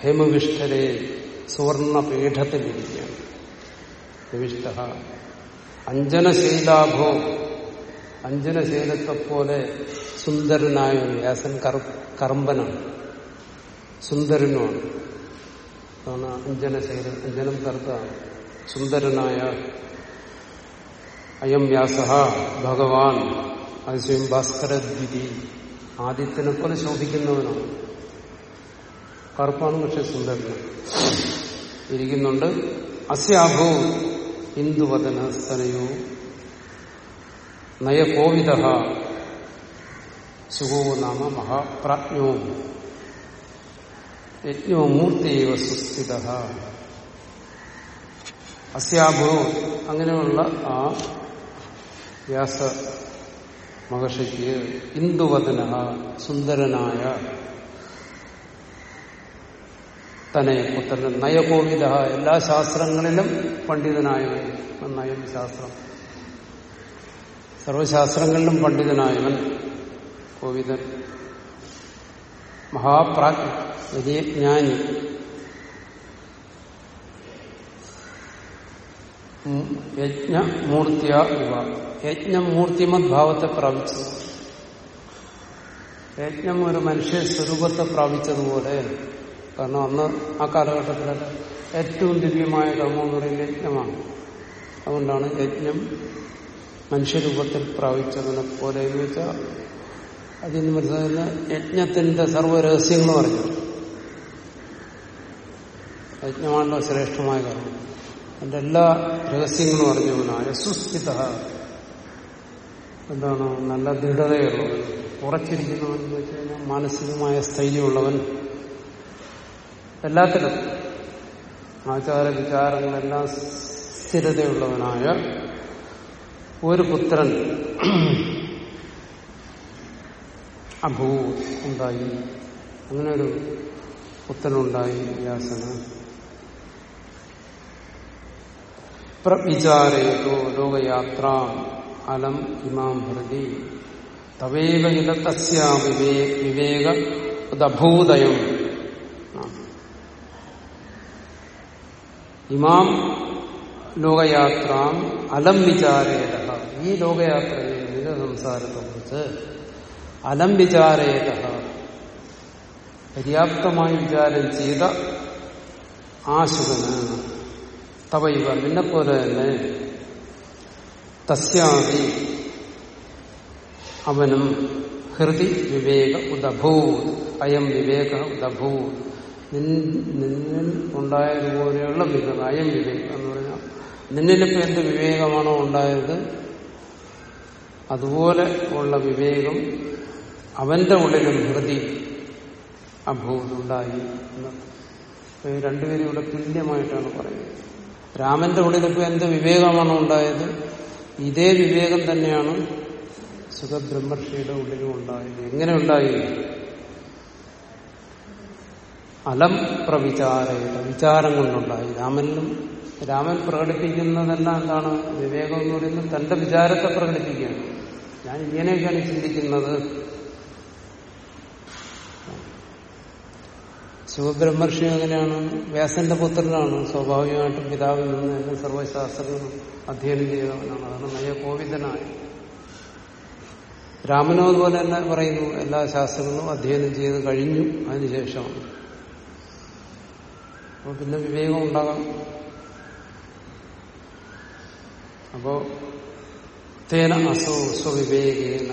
ഹേമവിഷ്ടരെ സുവർണ പീഠത്തിലിരിക്കുകയാണ് നിവിഷ്ട അഞ്ജനശീലാഭോ. അഞ്ജനശീലത്തെ പോലെ സുന്ദരനായ ഒരു വ്യാസൻ കർമ്പനാണ്. സുന്ദരനുമാണ്. അതാണ് അഞ്ജനശൈല അഞ്ജനം കറുത്താണ് സുന്ദരനായ അയം വ്യാസ. ഭഗവാൻ. അതിശയം ഭാസ്കരദ്വിതി. ആദിത്യനെ പോലെ ശോഭിക്കുന്നവനാണ്. കറുപ്പാണ് പക്ഷെ സുന്ദരന്. ഇരിക്കുന്നുണ്ട്. അസ്യാഭോ ഹിന്ദുവദന സ്തനയോ നയകോവിത ശുഭോ നാമ മഹാപ്രാജ്ഞോ. യജ്ഞോ മൂർത്തിയവ സുസ്ഥിത അസ്യാഭോ അങ്ങനെയുള്ള ആ വ്യാസ മഹർഷിക്ക് ഇന്ദുവദന സുന്ദരനായ തന്നെ പുത്രൻ നയകോവിത എല്ലാ ശാസ്ത്രങ്ങളിലും പണ്ഡിതനായവൻ. നയം ശാസ്ത്രം. സർവശാസ്ത്രങ്ങളിലും പണ്ഡിതനായവൻ കോവിതൻ മഹാപ്രാജ്ഞ വലിയ ജ്ഞാനി യജ്ഞമൂർത്തിയ ഇവ യജ്ഞമൂർത്തിമത് ഭാവത്തെ പ്രാപിച്ചു. യജ്ഞം ഒരു മനുഷ്യ സ്വരൂപത്തെ പ്രാപിച്ചതുപോലെ കാരണം അന്ന് ആ കാലഘട്ടത്തിലൊക്കെ ഏറ്റവും ദിവ്യമായ കർമ്മം എന്ന് പറയുന്നത് യജ്ഞമാണ്. അതുകൊണ്ടാണ് യജ്ഞം മനുഷ്യരൂപത്തിൽ പ്രാപിച്ചതിനെ പോലെ എന്ന് വെച്ചാൽ അതിൽ നിന്ന് മനസ്സിലാകുന്ന യജ്ഞത്തിന്റെ സർവരഹസ്യങ്ങൾ പറഞ്ഞു യജ്ഞമാണല്ലോ ശ്രേഷ്ഠമായ കർമ്മം. അതിന്റെ എല്ലാ രഹസ്യങ്ങളും അറിഞ്ഞവനായ സുസ്ഥിത എന്താണ്? നല്ല ദൃഢതയുള്ളവൻ ഉറച്ചിരിക്കുന്നവൻ എന്ന് വെച്ച് കഴിഞ്ഞാൽ മാനസികമായ സ്ഥൈര്യമുള്ളവൻ എല്ലാത്തിലും ആചാര വിചാരങ്ങളെല്ലാം സ്ഥിരതയുള്ളവനായ ഒരു പുത്രൻ അഭൂ ഉണ്ടായി. അങ്ങനെ പുത്രനുണ്ടായി വ്യാസന്. പ്രവിചാരയതോ ലോകയാത്ര അലം ഇമാം ഹൃദി. തവേവ ഇല തസ്യാ വിവേക ഉദഭൂതയം ഇമാം ലോകയാത്ര അലം വിചാരേത ഈ ലോകയാത്രയെ നിന്റെ സംസാരത്തെക്കുറിച്ച് അലം വിചാരേത പര്യാപ്തമായി വിചാരം ചെയ്ത ആശുകന് തവൈവ. നിന്നെപ്പോലെ തന്നെ തസ്യാദി അവനും ഹൃദി വിവേക ഉദഭൂ അയം വിവേക ഉദഭൂ നിന്നിൽ ഉണ്ടായതുപോലെയുള്ള വിവേകം അയം വിവേകം എന്ന് പറഞ്ഞാൽ. നിന്നിലിപ്പോ എന്ത് വിവേകമാണോ ഉണ്ടായത് അതുപോലെ ഉള്ള വിവേകം അവന്റെ ഉള്ളിലും ഹൃതി അഭൂതുണ്ടായി ഈ രണ്ടുപേരും ഇവിടെ തുല്യമായിട്ടാണ് പറയുന്നത്. രാമന്റെ ഉള്ളിലിപ്പോ എന്ത് വിവേകമാണോ ഉണ്ടായത് ഇതേ വിവേകം തന്നെയാണ് സുഖബ്രഹ്മർഷിയുടെ ഉള്ളിലും ഉണ്ടായത്. എങ്ങനെ ഉണ്ടായി? അലം പ്രവിചാരയുടെ വിചാരം കൊണ്ടുണ്ടായി. രാമനിലും രാമൻ പ്രകടിപ്പിക്കുന്നതെല്ലാം എന്താണ്? വിവേകം എന്ന് പറയുന്നത് തന്റെ വിചാരത്തെ പ്രകടിപ്പിക്കുകയാണ്. ഞാൻ ഇങ്ങനെയൊക്കെയാണ് ചിന്തിക്കുന്നത്. ശിവബ്രഹ്മർഷി എങ്ങനെയാണ് വ്യാസന്റെ പുത്രനാണ്. സ്വാഭാവികമായിട്ടും പിതാവിൽ നിന്ന് എല്ലാ സർവശാസ്ത്രങ്ങളും അധ്യയനം ചെയ്തവനാണ്. അതാണ് നയകോവിതനായ രാമനോ അതുപോലെ തന്നെ പറയുന്നു എല്ലാ ശാസ്ത്രങ്ങളും അധ്യയനം ചെയ്ത് കഴിഞ്ഞു. അതിനുശേഷമാണ്. അപ്പൊ പിന്നെ വിവേകം ഉണ്ടാകാം അപ്പോ തേന അസോ സ്വവിവേകേന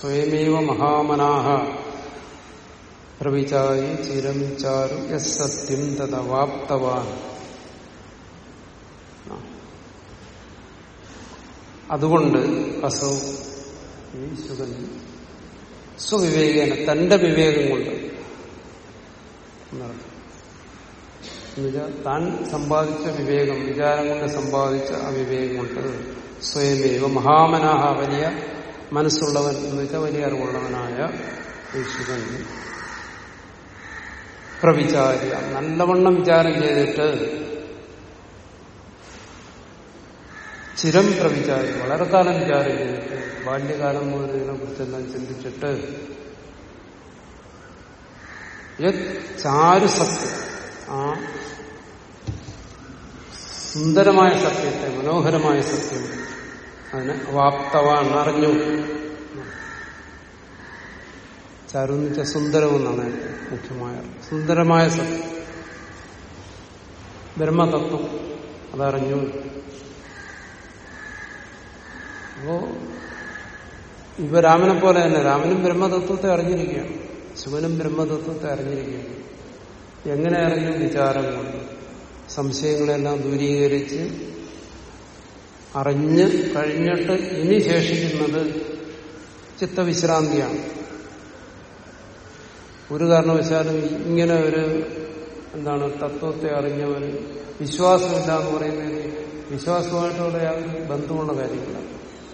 സ്വയമേവ മഹാമനാഹ. പ്രവിചാരി ചിരം ചാരു യസ് സത്യം അതുകൊണ്ട് അസൗ ഈ സുഖൻ സ്വവിവേകേന തന്റെ വിവേകം കൊണ്ട് എന്നർത്ഥം. എന്നുവെച്ചാൽ താൻ സമ്പാദിച്ച വിവേകം വിചാരം കൊണ്ട് സമ്പാദിച്ച ആ വിവേകം കൊണ്ട് സ്വയമേവ മഹാമനാഹ വലിയ മനസ്സുള്ളവൻ എന്ന് വെച്ചാൽ വലിയ അറിവുള്ളവനായ ഈശ്വരൻ പ്രവിചാര്യ നല്ലവണ്ണം വിചാരം ചെയ്തിട്ട് ചിരം പ്രവിചാരി വളരെ കാലം വിചാരം ചെയ്തിട്ട് ബാല്യകാലം മുതൽ കുറിച്ചെല്ലാം ചിന്തിച്ചിട്ട് ചാരു സത്യം. ആ. സുന്ദരമായ സത്യത്തെ മനോഹരമായ സത്യം. അതിനെ വാപ്തവാൻ അറിഞ്ഞു. ചാരു എന്ന് വെച്ചാൽ സുന്ദരമെന്നാണ് മുഖ്യമായ സുന്ദരമായ സത്യം. ബ്രഹ്മതത്വം അതറിഞ്ഞു. അപ്പോ ഇവ രാമനെ പോലെ തന്നെ രാമനും ബ്രഹ്മതത്വത്തെ അറിഞ്ഞിരിക്കുകയാണ്. ശിവനും ബ്രഹ്മതത്വത്തെ അറിഞ്ഞിരിക്കുകയാണ്. എങ്ങനെ അറിഞ്ഞു വിചാരം കൊണ്ട്? സംശയങ്ങളെല്ലാം ദൂരീകരിച്ച് അറിഞ്ഞ് കഴിഞ്ഞിട്ട് ഇനി ശേഷിക്കുന്നത് ചിത്തവിശ്രാന്തിയാണ്. ഒരു കാരണവശാലും ഇങ്ങനെ ഒരു എന്താണ് തത്വത്തെ അറിഞ്ഞവന് വിശ്വാസമില്ല എന്ന് പറയുന്നതിന് വിശ്വാസമായിട്ടുള്ള യാതൊരു ബന്ധമുള്ള കാര്യങ്ങളാണ്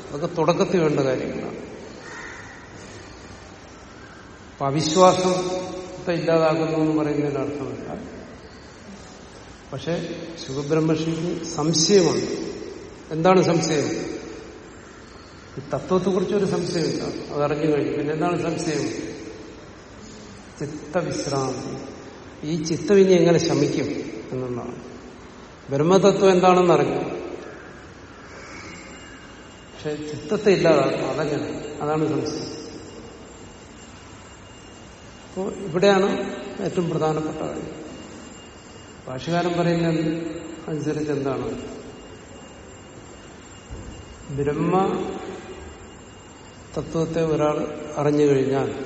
അതൊക്കെ തുടക്കത്തിൽ വേണ്ട കാര്യങ്ങളാണ് അപ്പൊ അവിശ്വാസത്തെ ഇല്ലാതാക്കുന്നു എന്ന് പറയുന്നതിന് അർത്ഥമില്ല. പക്ഷെ ശുഭബ്രഹ്മർഷിക്ക് സംശയമുണ്ട്. എന്താണ് സംശയം? ഈ തത്വത്തെക്കുറിച്ചൊരു സംശയമില്ല. അതറിഞ്ഞു കഴിഞ്ഞു. പിന്നെ എന്താണ് സംശയം? ചിത്തവിശ്രാന്തി. ഈ ചിത്തം ഇനി എങ്ങനെ ശമിക്കും എന്നുള്ളതാണ്. ബ്രഹ്മതത്വം എന്താണെന്ന് അറിഞ്ഞു. പക്ഷെ ചിത്തത്തെ ഇല്ലാതാക്കും. അതങ്ങനെ. അതാണ് സംശയം. അപ്പോൾ ഇവിടെയാണ് ഏറ്റവും പ്രധാനപ്പെട്ട കാര്യം. ഭാഷകാരൻ പറയുന്ന അനുസരിച്ച് എന്താണ്? ബ്രഹ്മ തത്വത്തെ ഒരാൾ അറിഞ്ഞു കഴിഞ്ഞാൽ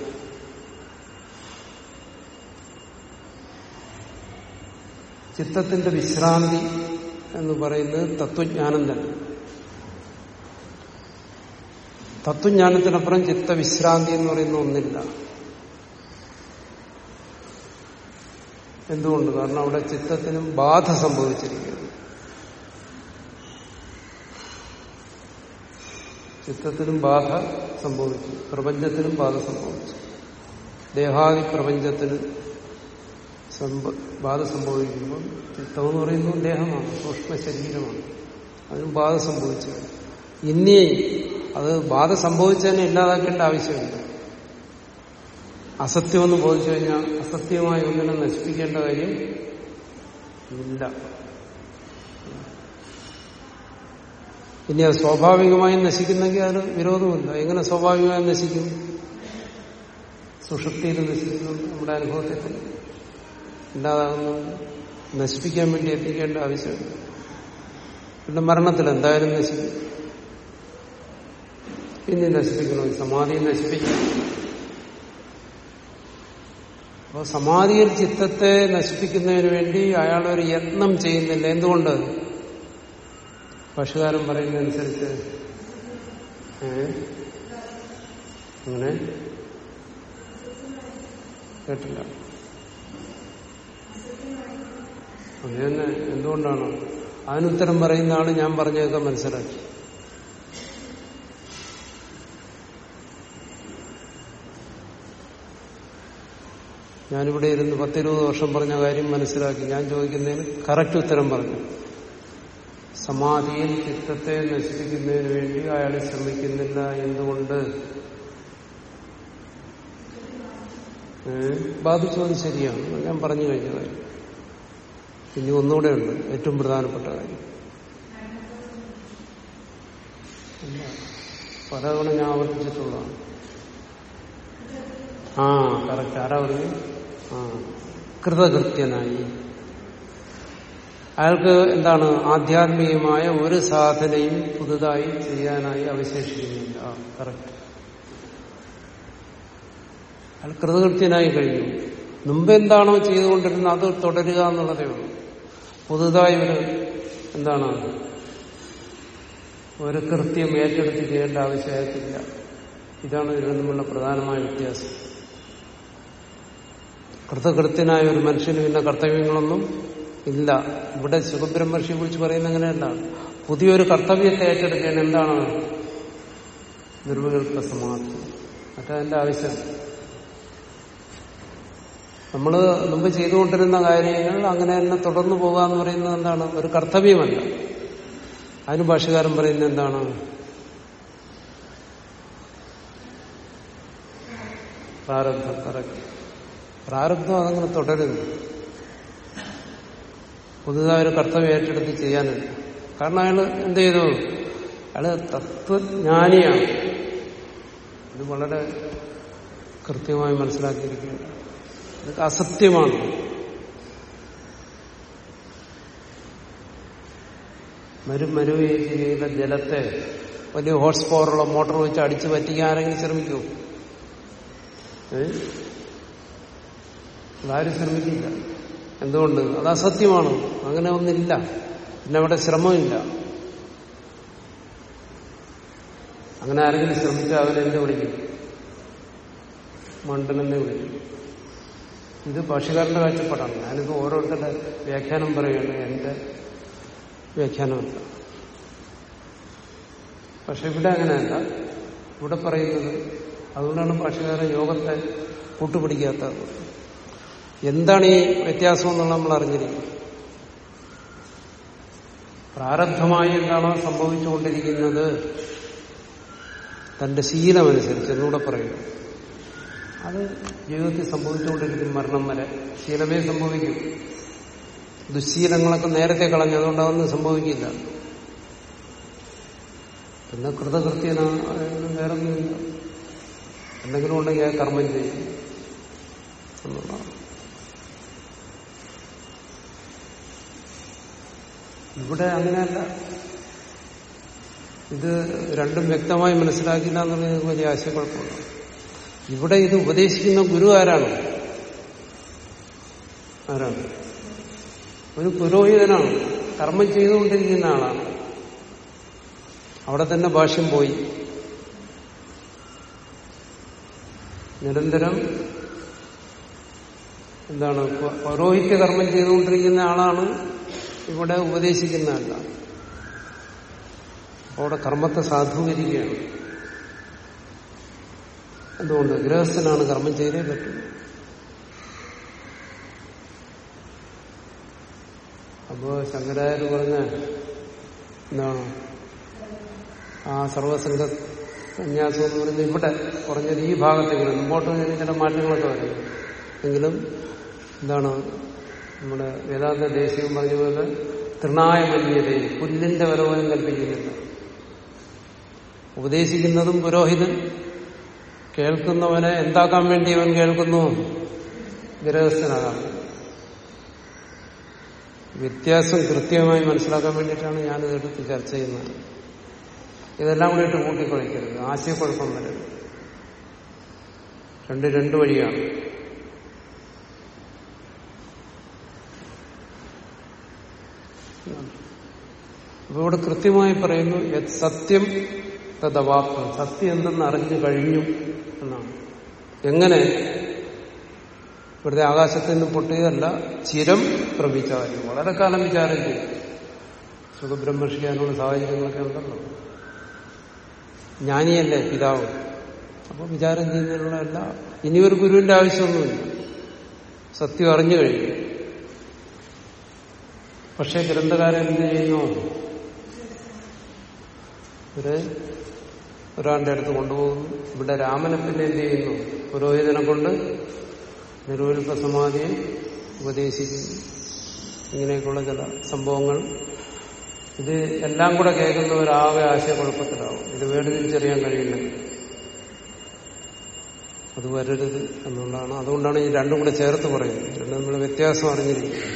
ചിത്തത്തിന്റെ വിശ്രാന്തി എന്ന് പറയുന്നത് തത്വജ്ഞാനം തന്നെ. തത്വജ്ഞാനത്തിനപ്പുറം ചിത്തവിശ്രാന്തി എന്ന് പറയുന്ന ഒന്നില്ല. എന്തുകൊണ്ട്? കാരണം അവിടെ ചിത്തത്തിനും ബാധ സംഭവിച്ചിരിക്കുന്നു. ചിത്തത്തിനും ബാധ സംഭവിച്ചു. പ്രപഞ്ചത്തിനും ബാധ സംഭവിച്ചു. ദേഹാദി പ്രപഞ്ചത്തിന് ബാധ സംഭവിക്കുമ്പോൾ ചിത്തം എന്ന് പറയുന്നത് ദേഹമാണ് സൂക്ഷ്മ ശരീരമാണ്. അതിനും ബാധ സംഭവിച്ചു ഇനി അത് ബാധ സംഭവിച്ചതിനെ ഇല്ലാതാക്കേണ്ട ആവശ്യമില്ല. അസത്യമെന്ന് ബോധിച്ചു കഴിഞ്ഞാൽ അസത്യമായ ഒന്നിനെ നശിപ്പിക്കേണ്ട കാര്യം ഇല്ല. ഇനി അത് സ്വാഭാവികമായും നശിക്കുന്നെങ്കിൽ അത് വിരോധമില്ല എങ്ങനെ സ്വാഭാവികമായി നശിക്കും? സുഷുപ്തിയിൽ നശിക്കുന്നു നമ്മുടെ അനുഭവത്തിൽ. ഇല്ലാതാകുന്നു. നശിപ്പിക്കാൻ വേണ്ടി എത്തിക്കേണ്ട ആവശ്യമില്ല പിന്നെ മരണത്തിൽ എന്തായാലും നശിക്കും. പിന്നെ നശിപ്പിക്കണം. സമാധിയും നശിപ്പിക്കണം. അപ്പോൾ സമാധിയിൽ ചിത്തത്തെ നശിപ്പിക്കുന്നതിന് വേണ്ടി അയാൾ ഒരു യത്നം ചെയ്യുന്നില്ല. എന്തുകൊണ്ട്? പശുകാരം പറയുന്നതനുസരിച്ച്. അങ്ങനെ? കേട്ടില്ല. തന്നെ എന്തുകൊണ്ടാണ്? അതിനുത്തരം പറയുന്ന ആൾ ഞാൻ പറഞ്ഞതൊക്കെ മനസ്സിലാക്കി. ഞാനിവിടെ ഇരുന്ന് പത്തിരുപത് വർഷം പറഞ്ഞ കാര്യം മനസ്സിലാക്കി. ഞാൻ ചോദിക്കുന്നതിന് കറക്റ്റ് ഉത്തരം പറഞ്ഞു. സമാധിയിൽ ചിത്തത്തെ നശിപ്പിക്കുന്നതിന് വേണ്ടി അയാൾ ശ്രമിക്കുന്നില്ല എന്തുകൊണ്ട്? ബാധിച്ചത് ശരിയാണ്. ഞാൻ പറഞ്ഞു കഴിഞ്ഞ കാര്യം. ഇനി ഒന്നുകൂടെ ഉണ്ട്. ഏറ്റവും പ്രധാനപ്പെട്ട കാര്യം. പലതവണ ഞാൻ ആവർത്തിച്ചിട്ടുള്ളതാണ്. ആ കറക്റ്റ് ആരാ പറഞ്ഞു കൃതകൃത്യനായി. അയാൾക്ക് എന്താണ് ആധ്യാത്മികമായ ഒരു സാധനയും പുതുതായി ചെയ്യാനായി അവശേഷിക്കുന്നില്ല. കറക്റ്റ് അയാൾ കൃതകൃത്യനായി കഴിഞ്ഞു. മുമ്പ് എന്താണോ ചെയ്തുകൊണ്ടിരുന്നത് അത് തുടരുക എന്നുള്ളതേ ഉള്ളൂ. പുതുതായി ഒരു എന്താണ്? ഒരു കൃത്യം ഏറ്റെടുത്ത് ചെയ്യേണ്ട ആവശ്യമായിട്ടില്ല. ഇതാണ് ഇതിൽ നിന്നുള്ള പ്രധാനമായ വ്യത്യാസം. കൃതകൃത്യനായ ഒരു മനുഷ്യന് പിന്നെ കർത്തവ്യങ്ങളൊന്നും ഇല്ല. ഇവിടെ സുഖബ്രഹ്മർഷിയെ കുറിച്ച് പറയുന്ന അങ്ങനെയല്ല. പുതിയൊരു കർത്തവ്യത്തെ ഏറ്റെടുക്കാൻ എന്താണ് നിർവികൽപ്പ സമാധി. മറ്റതിന്റെ ആവശ്യം. നമ്മൾ മുമ്പ് ചെയ്തുകൊണ്ടിരുന്ന കാര്യങ്ങൾ അങ്ങനെ തന്നെ തുടർന്നു പോകുക എന്ന് പറയുന്നത് എന്താണ്? ഒരു കർത്തവ്യമല്ല. അതിന് ഭാഷകാരൻ പറയുന്നത് എന്താണ്? പ്രാരബ്ധം. കറക്റ്റ് പ്രാരബ്ധം അതങ്ങനെ തുടരുന്നു. പുതുതായ ഒരു കർത്തവ്യം ഏറ്റെടുത്ത് ചെയ്യാനില്ല. കാരണം അയാൾ എന്ത് ചെയ്തു? അയാൾ തത്വജ്ഞാനിയാണ്. ഇത് വളരെ കൃത്യമായി മനസ്സിലാക്കിയിരിക്കുകയാണ്. ഇതൊക്കെ അസത്യമാണ്. മരു മരുവേജിയിലെ ജലത്തെ വലിയ ഹോഴ്സ് പവറുള്ള മോട്ടോർ വെച്ച് അടിച്ചു പറ്റിക്കാൻ ആരെങ്കിലും ശ്രമിക്കൂ അതാരും ശ്രമിക്കില്ല. എന്തുകൊണ്ട്? അത് അസത്യമാണ്. അങ്ങനെ ഒന്നില്ല. പിന്നെ അവിടെ ശ്രമമില്ല. അങ്ങനെ ആരെങ്കിലും ശ്രമിച്ചാൽ അവനെന്ത് വിളിക്കും. മണ്ടനെന്നെ വിളിക്കും. ഇത് ഭാഷകാരന്റെ കാഴ്ചപ്പാടാണ്. ഞാനിത് ഓരോരുത്തരുടെ വ്യാഖ്യാനം പറയുകയാണ്. എന്റെ വ്യാഖ്യാനമല്ല. പക്ഷെ ഇവിടെ അങ്ങനെയല്ല. ഇവിടെ പറയുന്നത് അതുകൊണ്ടാണ് ഭാഷകാരൻ യോഗത്തെ കൂട്ടുപിടിക്കാത്തത്. എന്താണ് ഈ വ്യത്യാസം എന്നുള്ള നമ്മൾ അറിഞ്ഞിരിക്കും. പ്രാരബ്ധമായി എന്താണോ സംഭവിച്ചുകൊണ്ടിരിക്കുന്നത്? തന്റെ ശീലമനുസരിച്ച് എന്നൂടെ പറയുന്നു അത് ജീവിതത്തിൽ സംഭവിച്ചുകൊണ്ടിരിക്കും മരണം വരെ ശീലമേ സംഭവിക്കും. ദുശീലങ്ങളൊക്കെ നേരത്തെ കളഞ്ഞു അതുകൊണ്ട് അതൊന്നും സംഭവിക്കില്ല. പിന്നെ കൃതകൃത്യന വേറൊന്നുമില്ല. എന്തെങ്കിലും ഉണ്ടെങ്കിൽ ആ കർമ്മം ചെയ്യും. എന്നുള്ളതാണ് ഇവിടെ അങ്ങനെയല്ല. ഇത് രണ്ടും വ്യക്തമായി മനസ്സിലാക്കില്ല എന്നുള്ളത് വലിയ ആശയക്കുഴപ്പമാണ് ഇവിടെ ഇത് ഉപദേശിക്കുന്ന ഗുരു ആരാണ്? ആരാണ്? ഒരു പുരോഹിതനാണ്. കർമ്മം ചെയ്തുകൊണ്ടിരിക്കുന്ന ആളാണ്. അവിടെ തന്നെ ഭാഷ്യം പോയി. നിരന്തരം എന്താണ് പൗരോഹിത്യ കർമ്മം ചെയ്തുകൊണ്ടിരിക്കുന്ന ആളാണ് ഇവിടെ ഉപദേശിക്കുന്നതല്ല. അവിടെ കർമ്മത്തെ സാധൂകരിക്കുകയാണ്. എന്തുകൊണ്ട് ഗൃഹസ്ഥനാണ് കർമ്മം ചെയ്തേ പറ്റും. അപ്പോ ശങ്കരായർ പറഞ്ഞ എന്താണ്? ആ സർവസംഘ സന്യാസം എന്ന് പറയുന്നത് ഇവിടെ കുറഞ്ഞത് ഈ ഭാഗത്തെങ്കിലും മുമ്പോട്ട് ചില മാറ്റങ്ങളൊക്കെ വരും. എങ്കിലും എന്താണ്? നമ്മുടെ വേദാന്ത ദേശീയം പറഞ്ഞ പോലെ തൃണായ മന്യതയിൽ പുല്ലിന്റെ വരവനും കൽപ്പിക്കുന്നില്ല ഉപദേശിക്കുന്നതും പുരോഹിതൻ കേൾക്കുന്നവനെ എന്താക്കാൻ വേണ്ടി അവൻ കേൾക്കുന്നു? ഗ്രഹസ്ഥനാകാം വ്യത്യാസം കൃത്യമായി മനസ്സിലാക്കാൻ വേണ്ടിയിട്ടാണ് ഞാനിത് എടുത്ത് ചർച്ച ചെയ്യുന്നത്. ഇതെല്ലാം കൂടി ഇട്ട് കൂട്ടിക്കുഴയ്ക്കരുത് ആശയക്കുഴപ്പം വരരുത്. രണ്ട് രണ്ട് വഴിയാണ്. അപ്പൊ ഇവിടെ കൃത്യമായി പറയുന്നു സത്യം തദവാപ്തം സത്യം എന്തെന്ന് അറിഞ്ഞു കഴിഞ്ഞു എന്നാണ്. എങ്ങനെ? വെറുതെ ആകാശത്തിൽ നിന്ന് പൊട്ടിയതല്ല ചിരം പ്രവിചാരം. വളരെ കാലം വിചാരം ചെയ്തു സുഖബ്രഹ്മർഷിക്കാനുള്ള സാഹചര്യങ്ങളൊക്കെ ഉണ്ടല്ലോ. ജ്ഞാനിയല്ലേ പിതാവ്. അപ്പൊ വിചാരം ചെയ്യുന്നതിനുള്ള എല്ലാ ഇനി ഒരു ഗുരുവിന്റെ ആവശ്യമൊന്നുമില്ല. സത്യം അറിഞ്ഞു കഴിഞ്ഞു. പക്ഷേ ഗ്രന്ഥകാരൻ എന്ത് ചെയ്യുന്നു? ഒരു ഒരാളുടെ അടുത്ത് കൊണ്ടുപോകുന്നു ഇവിടെ രാമനെ പിന്നെ എന്ത് ചെയ്യുന്നു? പുരോഹിതനെ കൊണ്ട് നിരൂപ സമാധിയെ ഉപദേശിക്കുന്നു. ഇങ്ങനെയൊക്കെയുള്ള ചില സംഭവങ്ങൾ. ഇത് എല്ലാം കൂടെ കേൾക്കുന്നവരാകെ ആശയക്കുഴപ്പത്തിലാവും. ഇത് വേർതിരിച്ചറിയാൻ കഴിയില്ല. അത് വരരുത് എന്നുള്ളതാണ്. അതുകൊണ്ടാണ് ഈ രണ്ടും കൂടെ ചേർത്ത് പറയുന്നത്. രണ്ടും നമ്മൾ വ്യത്യാസം അറിഞ്ഞിരിക്കുന്നത്